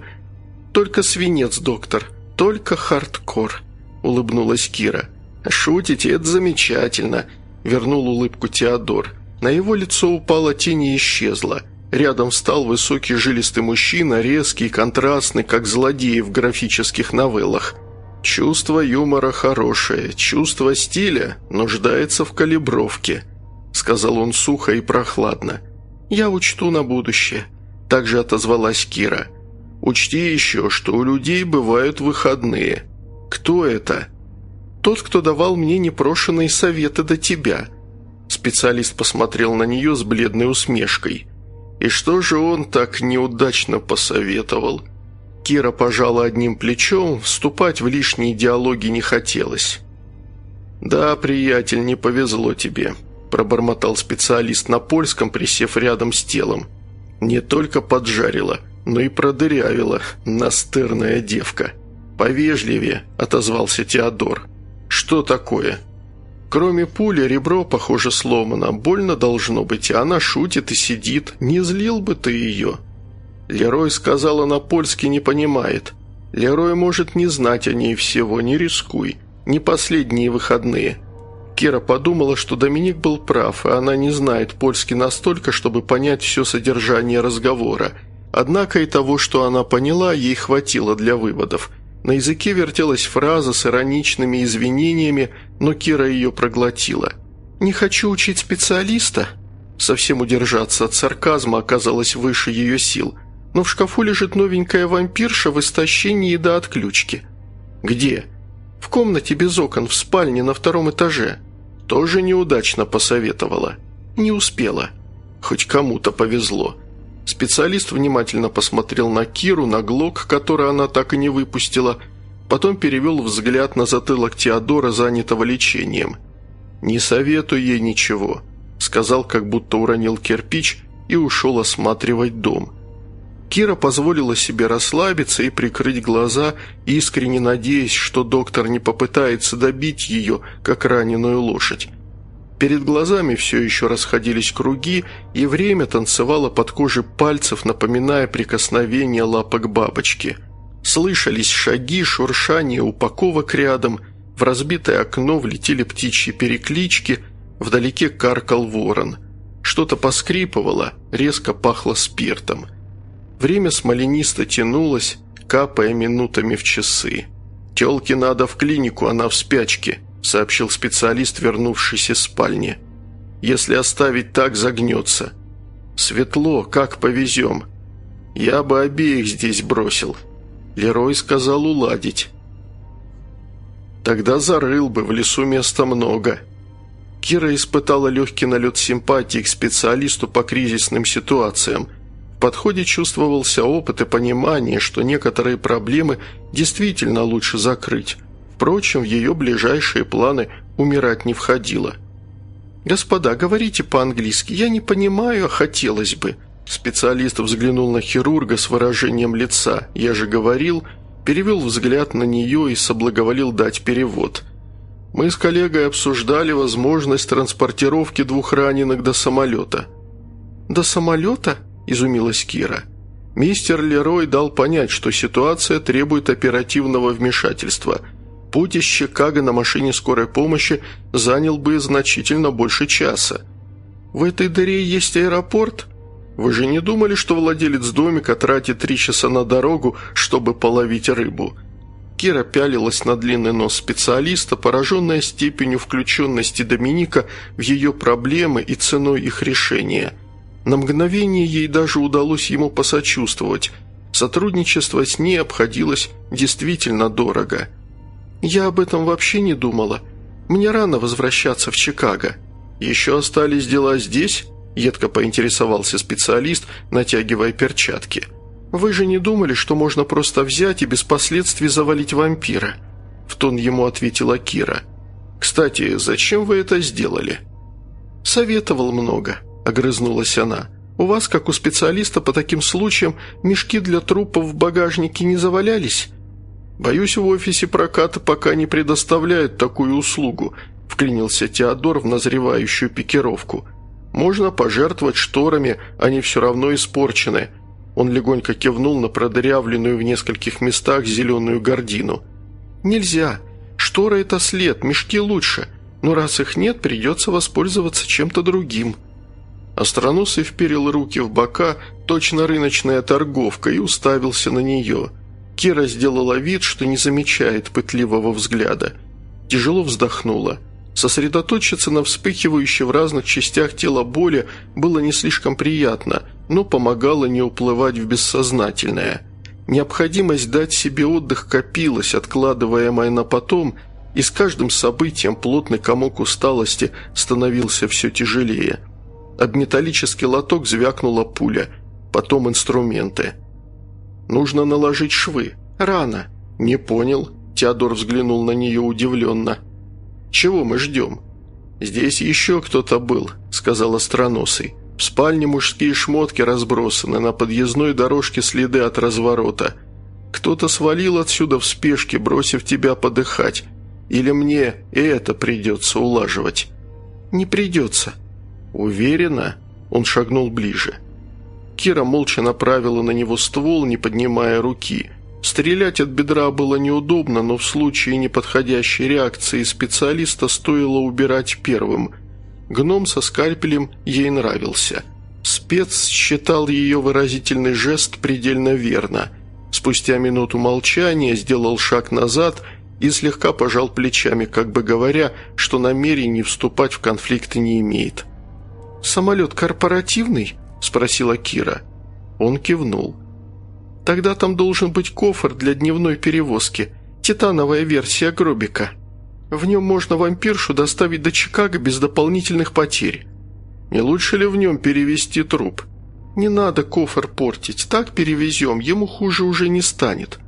Только свинец, доктор, только хардкор, улыбнулась Кира. «Шутите, это замечательно», – вернул улыбку Теодор. На его лицо упала тень и исчезла. Рядом встал высокий жилистый мужчина, резкий, контрастный, как злодеи в графических новеллах. «Чувство юмора хорошее, чувство стиля нуждается в калибровке», сказал он сухо и прохладно. «Я учту на будущее», также отозвалась Кира. «Учти еще, что у людей бывают выходные. Кто это?» «Тот, кто давал мне непрошенные советы до тебя». Специалист посмотрел на нее с бледной усмешкой. «И что же он так неудачно посоветовал?» Кира пожала одним плечом, вступать в лишние диалоги не хотелось. «Да, приятель, не повезло тебе», – пробормотал специалист на польском, присев рядом с телом. «Не только поджарила, но и продырявила, настырная девка». «Повежливее», – отозвался Теодор. «Что такое?» Кроме пули, ребро, похоже, сломано. Больно должно быть, и она шутит и сидит. Не злил бы ты ее?» Лерой сказала на польский не понимает. Лерой может не знать о ней всего, не рискуй. Не последние выходные. Кира подумала, что Доминик был прав, и она не знает польский настолько, чтобы понять все содержание разговора. Однако и того, что она поняла, ей хватило для выводов. На языке вертелась фраза с ироничными извинениями, но Кира ее проглотила. «Не хочу учить специалиста?» Совсем удержаться от сарказма оказалось выше ее сил. Но в шкафу лежит новенькая вампирша в истощении до отключки. «Где?» «В комнате без окон, в спальне на втором этаже». Тоже неудачно посоветовала. «Не успела». Хоть кому-то повезло. Специалист внимательно посмотрел на Киру, на глок, который она так и не выпустила, потом перевел взгляд на затылок Теодора, занятого лечением. «Не советую ей ничего», – сказал, как будто уронил кирпич и ушел осматривать дом. Кира позволила себе расслабиться и прикрыть глаза, искренне надеясь, что доктор не попытается добить ее, как раненую лошадь. Перед глазами все еще расходились круги, и время танцевало под кожей пальцев, напоминая прикосновение лапок бабочки. Слышались шаги, шуршание упаковок рядом, в разбитое окно влетели птичьи переклички, вдалеке каркал ворон. Что-то поскрипывало, резко пахло спиртом. Время смоленисто тянулось, капая минутами в часы. «Телке надо в клинику, она в спячке», – сообщил специалист, вернувшийся из спальни. «Если оставить так, загнется. Светло, как повезем. Я бы обеих здесь бросил». Лерой сказал уладить. «Тогда зарыл бы, в лесу места много». Кира испытала легкий налет симпатии к специалисту по кризисным ситуациям. В подходе чувствовался опыт и понимание, что некоторые проблемы действительно лучше закрыть. Впрочем, в ее ближайшие планы умирать не входило. «Господа, говорите по-английски. Я не понимаю, а хотелось бы». Специалист взглянул на хирурга с выражением лица. «Я же говорил...» Перевел взгляд на нее и соблаговолил дать перевод. «Мы с коллегой обсуждали возможность транспортировки двух раненых до самолета». «До самолета?» – изумилась Кира. Мистер Лерой дал понять, что ситуация требует оперативного вмешательства – Путь из Чикаго на машине скорой помощи занял бы значительно больше часа. В этой дыре есть аэропорт? Вы же не думали, что владелец домика тратит три часа на дорогу, чтобы половить рыбу?» Кира пялилась на длинный нос специалиста, пораженная степенью включенности Доминика в ее проблемы и ценой их решения. На мгновение ей даже удалось ему посочувствовать. Сотрудничество с ней обходилось действительно дорого – «Я об этом вообще не думала. Мне рано возвращаться в Чикаго. Еще остались дела здесь?» – едко поинтересовался специалист, натягивая перчатки. «Вы же не думали, что можно просто взять и без последствий завалить вампира?» – в тон ему ответила Кира. «Кстати, зачем вы это сделали?» «Советовал много», – огрызнулась она. «У вас, как у специалиста по таким случаям, мешки для трупов в багажнике не завалялись?» «Боюсь, в офисе проката пока не предоставляют такую услугу», – вклинился Теодор в назревающую пикировку. «Можно пожертвовать шторами, они все равно испорчены». Он легонько кивнул на продырявленную в нескольких местах зеленую гордину. «Нельзя. Штора – это след, мешки лучше. Но раз их нет, придется воспользоваться чем-то другим». Остроносый вперил руки в бока, точно рыночная торговка, и уставился на нее – Кира сделала вид, что не замечает пытливого взгляда. Тяжело вздохнула. Сосредоточиться на вспыхивающей в разных частях тела боли было не слишком приятно, но помогало не уплывать в бессознательное. Необходимость дать себе отдых копилась, откладываемая на потом, и с каждым событием плотный комок усталости становился все тяжелее. Об металлический лоток звякнула пуля, потом инструменты – Нужно наложить швы. Рано». «Не понял». Теодор взглянул на нее удивленно. «Чего мы ждем?» «Здесь еще кто-то был», — сказал остроносый. «В спальне мужские шмотки разбросаны, на подъездной дорожке следы от разворота. Кто-то свалил отсюда в спешке, бросив тебя подыхать. Или мне и это придется улаживать?» «Не придется». «Уверена?» Он шагнул ближе. Кира молча направила на него ствол, не поднимая руки. Стрелять от бедра было неудобно, но в случае неподходящей реакции специалиста стоило убирать первым. Гном со скальпелем ей нравился. Спец считал ее выразительный жест предельно верно. Спустя минуту молчания сделал шаг назад и слегка пожал плечами, как бы говоря, что намерений вступать в конфликт не имеет. «Самолет корпоративный?» – спросила Кира. Он кивнул. «Тогда там должен быть кофр для дневной перевозки, титановая версия гробика. В нем можно вампиршу доставить до Чикаго без дополнительных потерь. Не лучше ли в нем перевести труп?» «Не надо кофр портить, так перевезем, ему хуже уже не станет».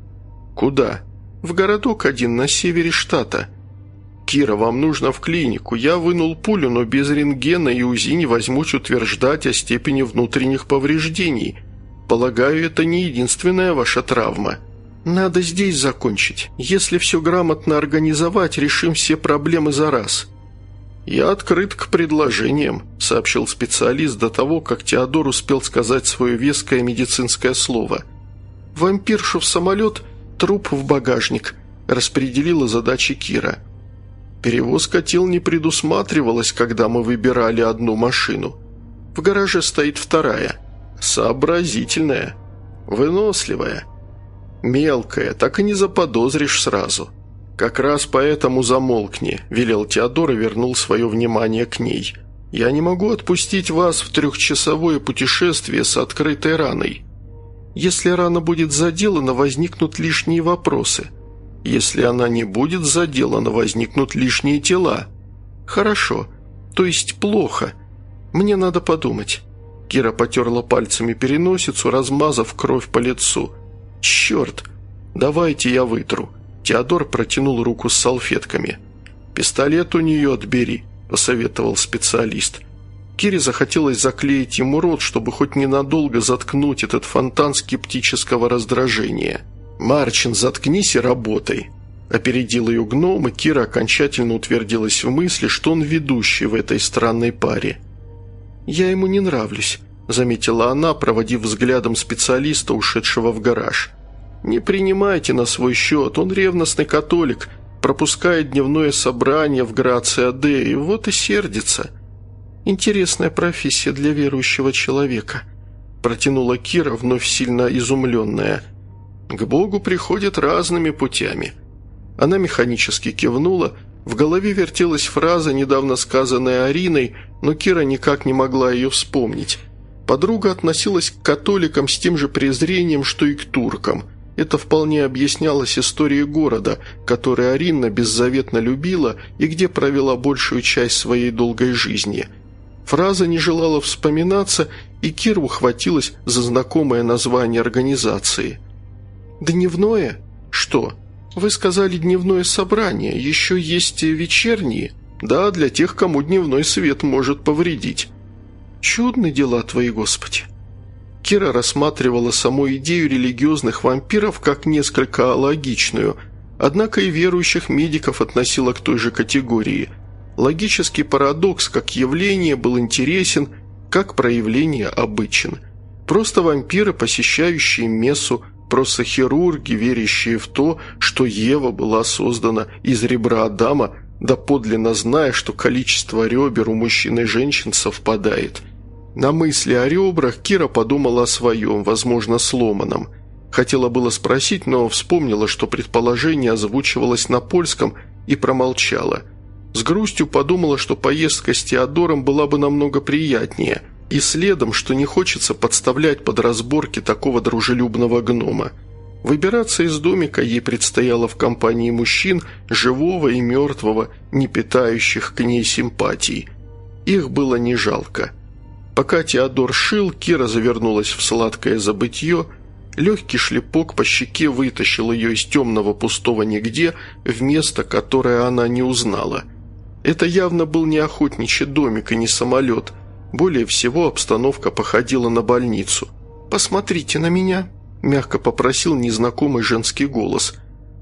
«Куда?» «В городок один на севере штата». «Кира, вам нужно в клинику. Я вынул пулю, но без рентгена и УЗИ не возьмусь утверждать о степени внутренних повреждений. Полагаю, это не единственная ваша травма». «Надо здесь закончить. Если все грамотно организовать, решим все проблемы за раз». «Я открыт к предложениям», – сообщил специалист до того, как Теодор успел сказать свое веское медицинское слово. «Вампиршу в самолет, труп в багажник», – распределила задачи Кира. «Перевозка тел не предусматривалась, когда мы выбирали одну машину. В гараже стоит вторая. Сообразительная. Выносливая. Мелкая, так и не заподозришь сразу». «Как раз поэтому замолкни», – велел Теодор и вернул свое внимание к ней. «Я не могу отпустить вас в трехчасовое путешествие с открытой раной. Если рана будет заделана, возникнут лишние вопросы. Если она не будет заделана, возникнут лишние тела. Хорошо, то есть плохо. Мне надо подумать». Кира потерла пальцами переносицу, размазав кровь по лицу. «Черт! Давайте я вытру». Теодор протянул руку с салфетками. «Пистолет у нее отбери», – посоветовал специалист. Кире захотелось заклеить ему рот, чтобы хоть ненадолго заткнуть этот фонтан скептического раздражения. «Марчин, заткнись и работай», – опередил ее гном, и Кира окончательно утвердилась в мысли, что он ведущий в этой странной паре. «Я ему не нравлюсь», – заметила она, проводив взглядом специалиста, ушедшего в гараж – «Не принимайте на свой счет, он ревностный католик, пропускает дневное собрание в Грация-Д, и вот и сердится». «Интересная профессия для верующего человека», – протянула Кира, вновь сильно изумленная. «К Богу приходят разными путями». Она механически кивнула, в голове вертелась фраза, недавно сказанная Ариной, но Кира никак не могла ее вспомнить. Подруга относилась к католикам с тем же презрением, что и к туркам. Это вполне объяснялось историей города, который Аринна беззаветно любила и где провела большую часть своей долгой жизни. Фраза не желала вспоминаться, и Кир ухватилась за знакомое название организации. «Дневное? Что? Вы сказали дневное собрание, еще есть вечерние?» «Да, для тех, кому дневной свет может повредить». «Чудны дела твои, Господи!» Кира рассматривала саму идею религиозных вампиров как несколько логичную, однако и верующих медиков относила к той же категории. Логический парадокс как явление был интересен, как проявление обычен. Просто вампиры, посещающие мессу, просто хирурги, верящие в то, что Ева была создана из ребра Адама, доподлинно зная, что количество ребер у мужчин и женщин совпадает – на мысли о ребрах Кира подумала о своем, возможно, сломанном. Хотела было спросить, но вспомнила, что предположение озвучивалось на польском и промолчала. С грустью подумала, что поездка с Теодором была бы намного приятнее, и следом, что не хочется подставлять под разборки такого дружелюбного гнома. Выбираться из домика ей предстояло в компании мужчин, живого и мертвого, не питающих к ней симпатий. Их было не жалко. Пока Теодор шил, Кира завернулась в сладкое забытье. Легкий шлепок по щеке вытащил ее из темного пустого нигде в место, которое она не узнала. Это явно был не охотничий домик и не самолет. Более всего обстановка походила на больницу. «Посмотрите на меня», – мягко попросил незнакомый женский голос.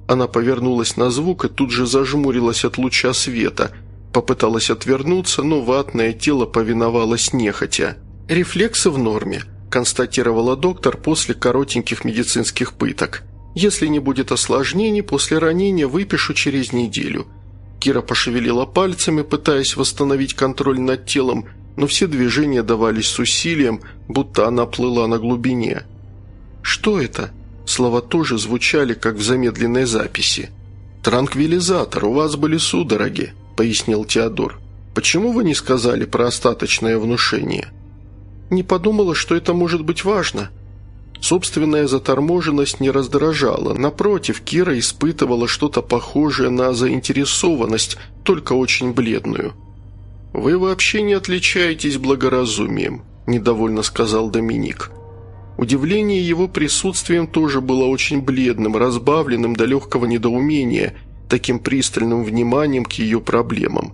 Она повернулась на звук и тут же зажмурилась от луча света – Попыталась отвернуться, но ватное тело повиновалось нехотя. «Рефлексы в норме», – констатировала доктор после коротеньких медицинских пыток. «Если не будет осложнений, после ранения выпишу через неделю». Кира пошевелила пальцами, пытаясь восстановить контроль над телом, но все движения давались с усилием, будто она плыла на глубине. «Что это?» Слова тоже звучали, как в замедленной записи. «Транквилизатор, у вас были судороги», – пояснил Теодор. «Почему вы не сказали про остаточное внушение?» «Не подумала, что это может быть важно», Собственная заторможенность не раздражала. Напротив, Кира испытывала что-то похожее на заинтересованность, только очень бледную. «Вы вообще не отличаетесь благоразумием», – недовольно сказал Доминик. Удивление его присутствием тоже было очень бледным, разбавленным до легкого недоумения, таким пристальным вниманием к ее проблемам.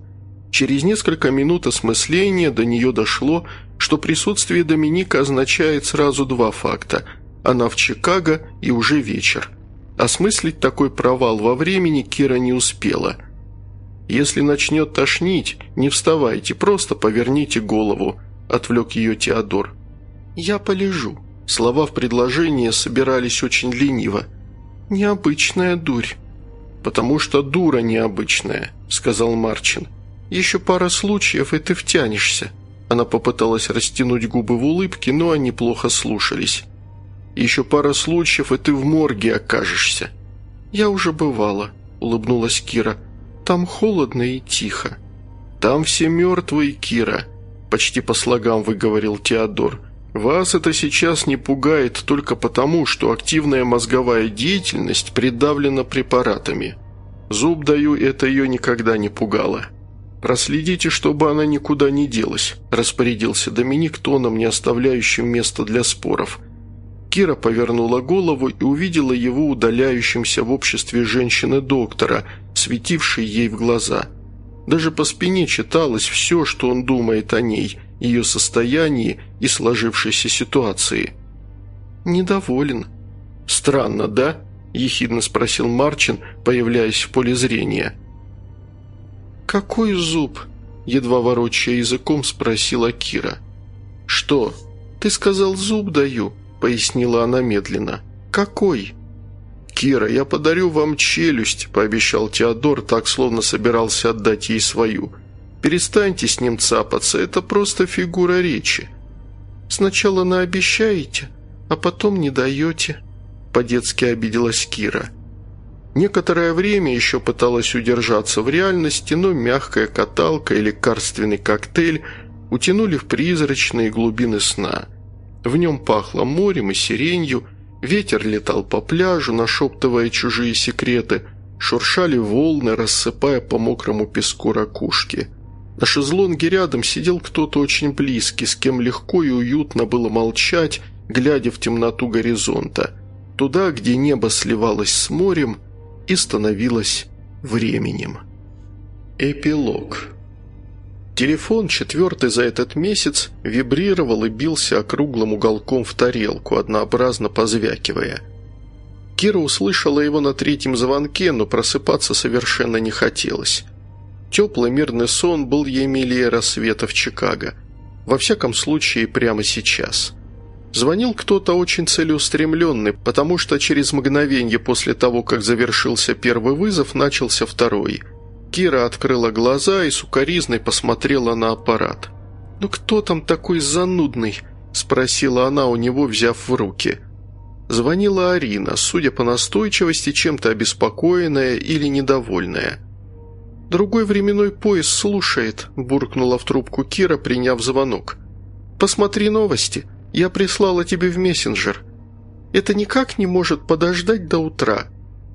Через несколько минут осмысления до нее дошло, что присутствие Доминика означает сразу два факта – она в Чикаго и уже вечер. Осмыслить такой провал во времени Кира не успела. «Если начнет тошнить, не вставайте, просто поверните голову», – отвлек ее Теодор. «Я полежу». Слова в предложении собирались очень лениво. «Необычная дурь». «Потому что дура необычная», – сказал Марчин. «Еще пара случаев, и ты втянешься». Она попыталась растянуть губы в улыбке, но они плохо слушались. Еще пара случаев, и ты в морге окажешься». «Я уже бывала», — улыбнулась Кира. «Там холодно и тихо». «Там все мертвые, Кира», — почти по слогам выговорил Теодор. «Вас это сейчас не пугает только потому, что активная мозговая деятельность придавлена препаратами. Зуб даю, это ее никогда не пугало». «Проследите, чтобы она никуда не делась», – распорядился Доминик тоном, не оставляющим места для споров. Кира повернула голову и увидела его удаляющимся в обществе женщины-доктора, светившей ей в глаза. Даже по спине читалось все, что он думает о ней, ее состоянии и сложившейся ситуации. «Недоволен». «Странно, да?» – ехидно спросил Марчин, появляясь в поле зрения. «Какой зуб?» – едва ворочая языком спросила Кира. «Что? Ты сказал, зуб даю?» – пояснила она медленно. «Какой?» «Кира, я подарю вам челюсть», – пообещал Теодор, так словно собирался отдать ей свою. «Перестаньте с ним цапаться, это просто фигура речи». «Сначала наобещаете, а потом не даете», – по-детски обиделась Кира. Некоторое время еще пыталась удержаться в реальности, но мягкая каталка и лекарственный коктейль утянули в призрачные глубины сна – в нем пахло морем и сиренью, ветер летал по пляжу, нашептывая чужие секреты, шуршали волны, рассыпая по мокрому песку ракушки. На шезлонге рядом сидел кто-то очень близкий, с кем легко и уютно было молчать, глядя в темноту горизонта, туда, где небо сливалось с морем и становилось временем. Эпилог Телефон, четвертый за этот месяц, вибрировал и бился округлым уголком в тарелку, однообразно позвякивая. Кира услышала его на третьем звонке, но просыпаться совершенно не хотелось. Теплый мирный сон был ей милее рассвета в Чикаго. Во всяком случае, прямо сейчас. Звонил кто-то очень целеустремленный, потому что через мгновение после того, как завершился первый вызов, начался второй – Кира открыла глаза и сукоризной посмотрела на аппарат. «Ну кто там такой занудный?» – спросила она у него, взяв в руки. Звонила Арина, судя по настойчивости, чем-то обеспокоенная или недовольная. «Другой временной пояс слушает», – буркнула в трубку Кира, приняв звонок. «Посмотри новости. Я прислала тебе в мессенджер. Это никак не может подождать до утра.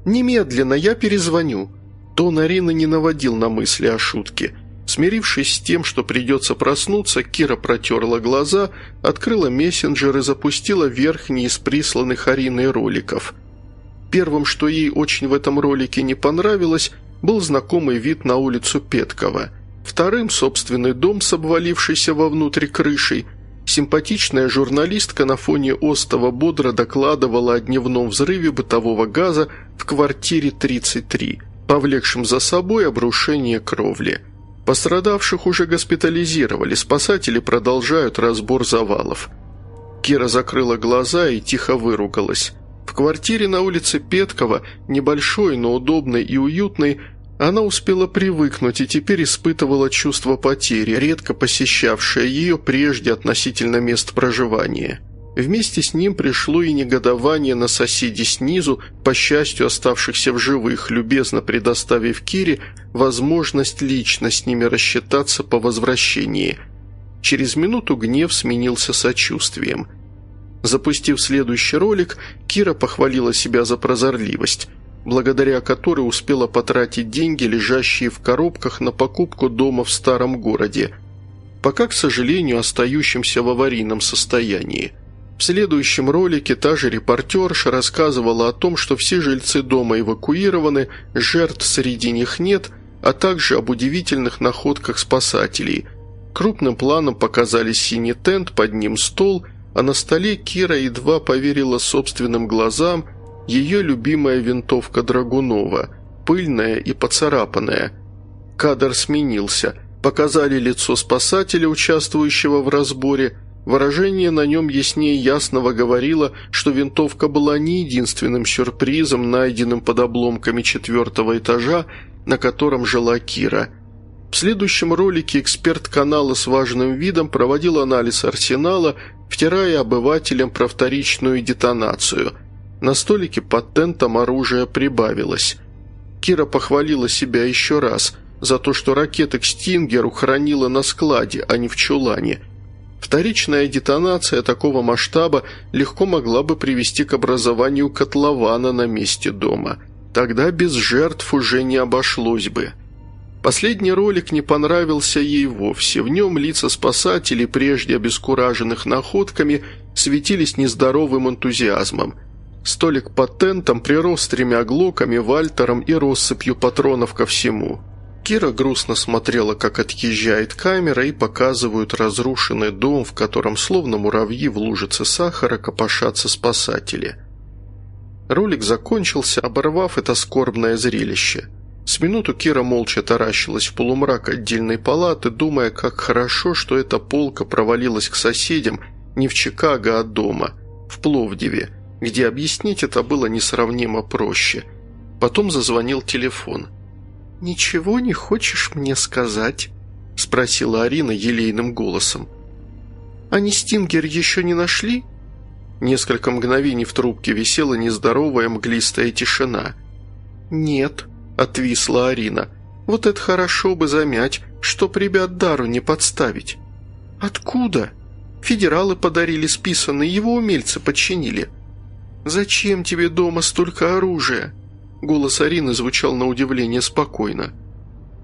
Немедленно я перезвоню». Тон Арины не наводил на мысли о шутке. Смирившись с тем, что придется проснуться, Кира протерла глаза, открыла мессенджер и запустила верхний из присланных Ариной роликов. Первым, что ей очень в этом ролике не понравилось, был знакомый вид на улицу Петкова. Вторым – собственный дом с обвалившейся вовнутрь крышей. Симпатичная журналистка на фоне остова бодро докладывала о дневном взрыве бытового газа в квартире 33 – повлекшим за собой обрушение кровли. Пострадавших уже госпитализировали, спасатели продолжают разбор завалов. Кира закрыла глаза и тихо выругалась. В квартире на улице Петкова, небольшой, но удобной и уютной, она успела привыкнуть и теперь испытывала чувство потери, редко посещавшее ее прежде относительно мест проживания. Вместе с ним пришло и негодование на соседей снизу, по счастью оставшихся в живых, любезно предоставив Кире возможность лично с ними рассчитаться по возвращении. Через минуту гнев сменился сочувствием. Запустив следующий ролик, Кира похвалила себя за прозорливость, благодаря которой успела потратить деньги, лежащие в коробках на покупку дома в старом городе, пока, к сожалению, остающимся в аварийном состоянии – в следующем ролике та же репортерша рассказывала о том, что все жильцы дома эвакуированы, жертв среди них нет, а также об удивительных находках спасателей. Крупным планом показали синий тент, под ним стол, а на столе Кира едва поверила собственным глазам ее любимая винтовка Драгунова, пыльная и поцарапанная. Кадр сменился. Показали лицо спасателя, участвующего в разборе, Выражение на нем яснее ясного говорило, что винтовка была не единственным сюрпризом, найденным под обломками четвертого этажа, на котором жила Кира. В следующем ролике эксперт канала с важным видом проводил анализ арсенала, втирая обывателям про вторичную детонацию. На столике под тентом оружие прибавилось. Кира похвалила себя еще раз за то, что ракеты к «Стингеру» хранила на складе, а не в чулане – Вторичная детонация такого масштаба легко могла бы привести к образованию котлована на месте дома. Тогда без жертв уже не обошлось бы. Последний ролик не понравился ей вовсе. В нем лица спасателей, прежде обескураженных находками, светились нездоровым энтузиазмом. Столик под тентом прирос тремя глоками, вальтером и россыпью патронов ко всему – Кира грустно смотрела, как отъезжает камера и показывают разрушенный дом, в котором словно муравьи в лужице сахара копошатся спасатели. Ролик закончился, оборвав это скорбное зрелище. С минуту Кира молча таращилась в полумрак отдельной палаты, думая, как хорошо, что эта полка провалилась к соседям не в Чикаго, а дома, в Пловдиве, где объяснить это было несравнимо проще. Потом зазвонил телефон – «Ничего не хочешь мне сказать?» – спросила Арина елейным голосом. «Они Стингер еще не нашли?» Несколько мгновений в трубке висела нездоровая мглистая тишина. «Нет», – отвисла Арина. «Вот это хорошо бы замять, чтоб ребят дару не подставить». «Откуда?» «Федералы подарили списанные, его умельцы подчинили». «Зачем тебе дома столько оружия?» Голос Арины звучал на удивление спокойно.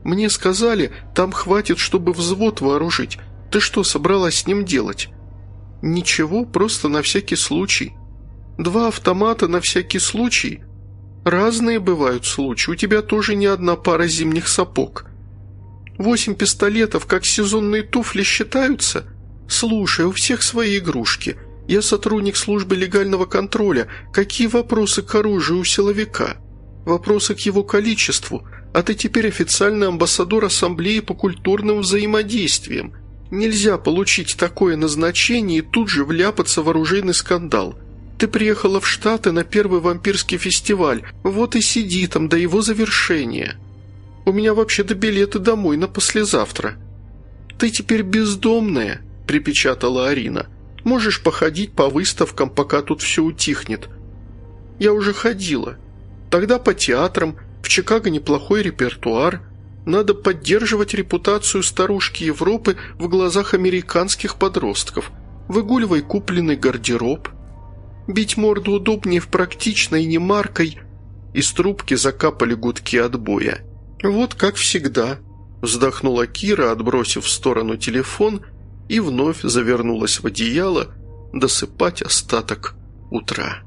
«Мне сказали, там хватит, чтобы взвод вооружить. Ты что собралась с ним делать?» «Ничего, просто на всякий случай». «Два автомата на всякий случай?» «Разные бывают случаи. У тебя тоже не одна пара зимних сапог». «Восемь пистолетов, как сезонные туфли, считаются?» «Слушай, у всех свои игрушки. Я сотрудник службы легального контроля. Какие вопросы к оружию у силовика?» Вопросы к его количеству, а ты теперь официальный амбассадор Ассамблеи по культурным взаимодействиям. Нельзя получить такое назначение и тут же вляпаться в оружейный скандал. Ты приехала в Штаты на первый вампирский фестиваль, вот и сиди там до его завершения. У меня вообще-то билеты домой на послезавтра. Ты теперь бездомная, припечатала Арина. Можешь походить по выставкам, пока тут все утихнет. Я уже ходила. Тогда по театрам, в Чикаго неплохой репертуар. Надо поддерживать репутацию старушки Европы в глазах американских подростков. Выгуливай купленный гардероб. Бить морду удобнее в практичной не маркой. Из трубки закапали гудки отбоя. «Вот как всегда», – вздохнула Кира, отбросив в сторону телефон, и вновь завернулась в одеяло досыпать остаток утра.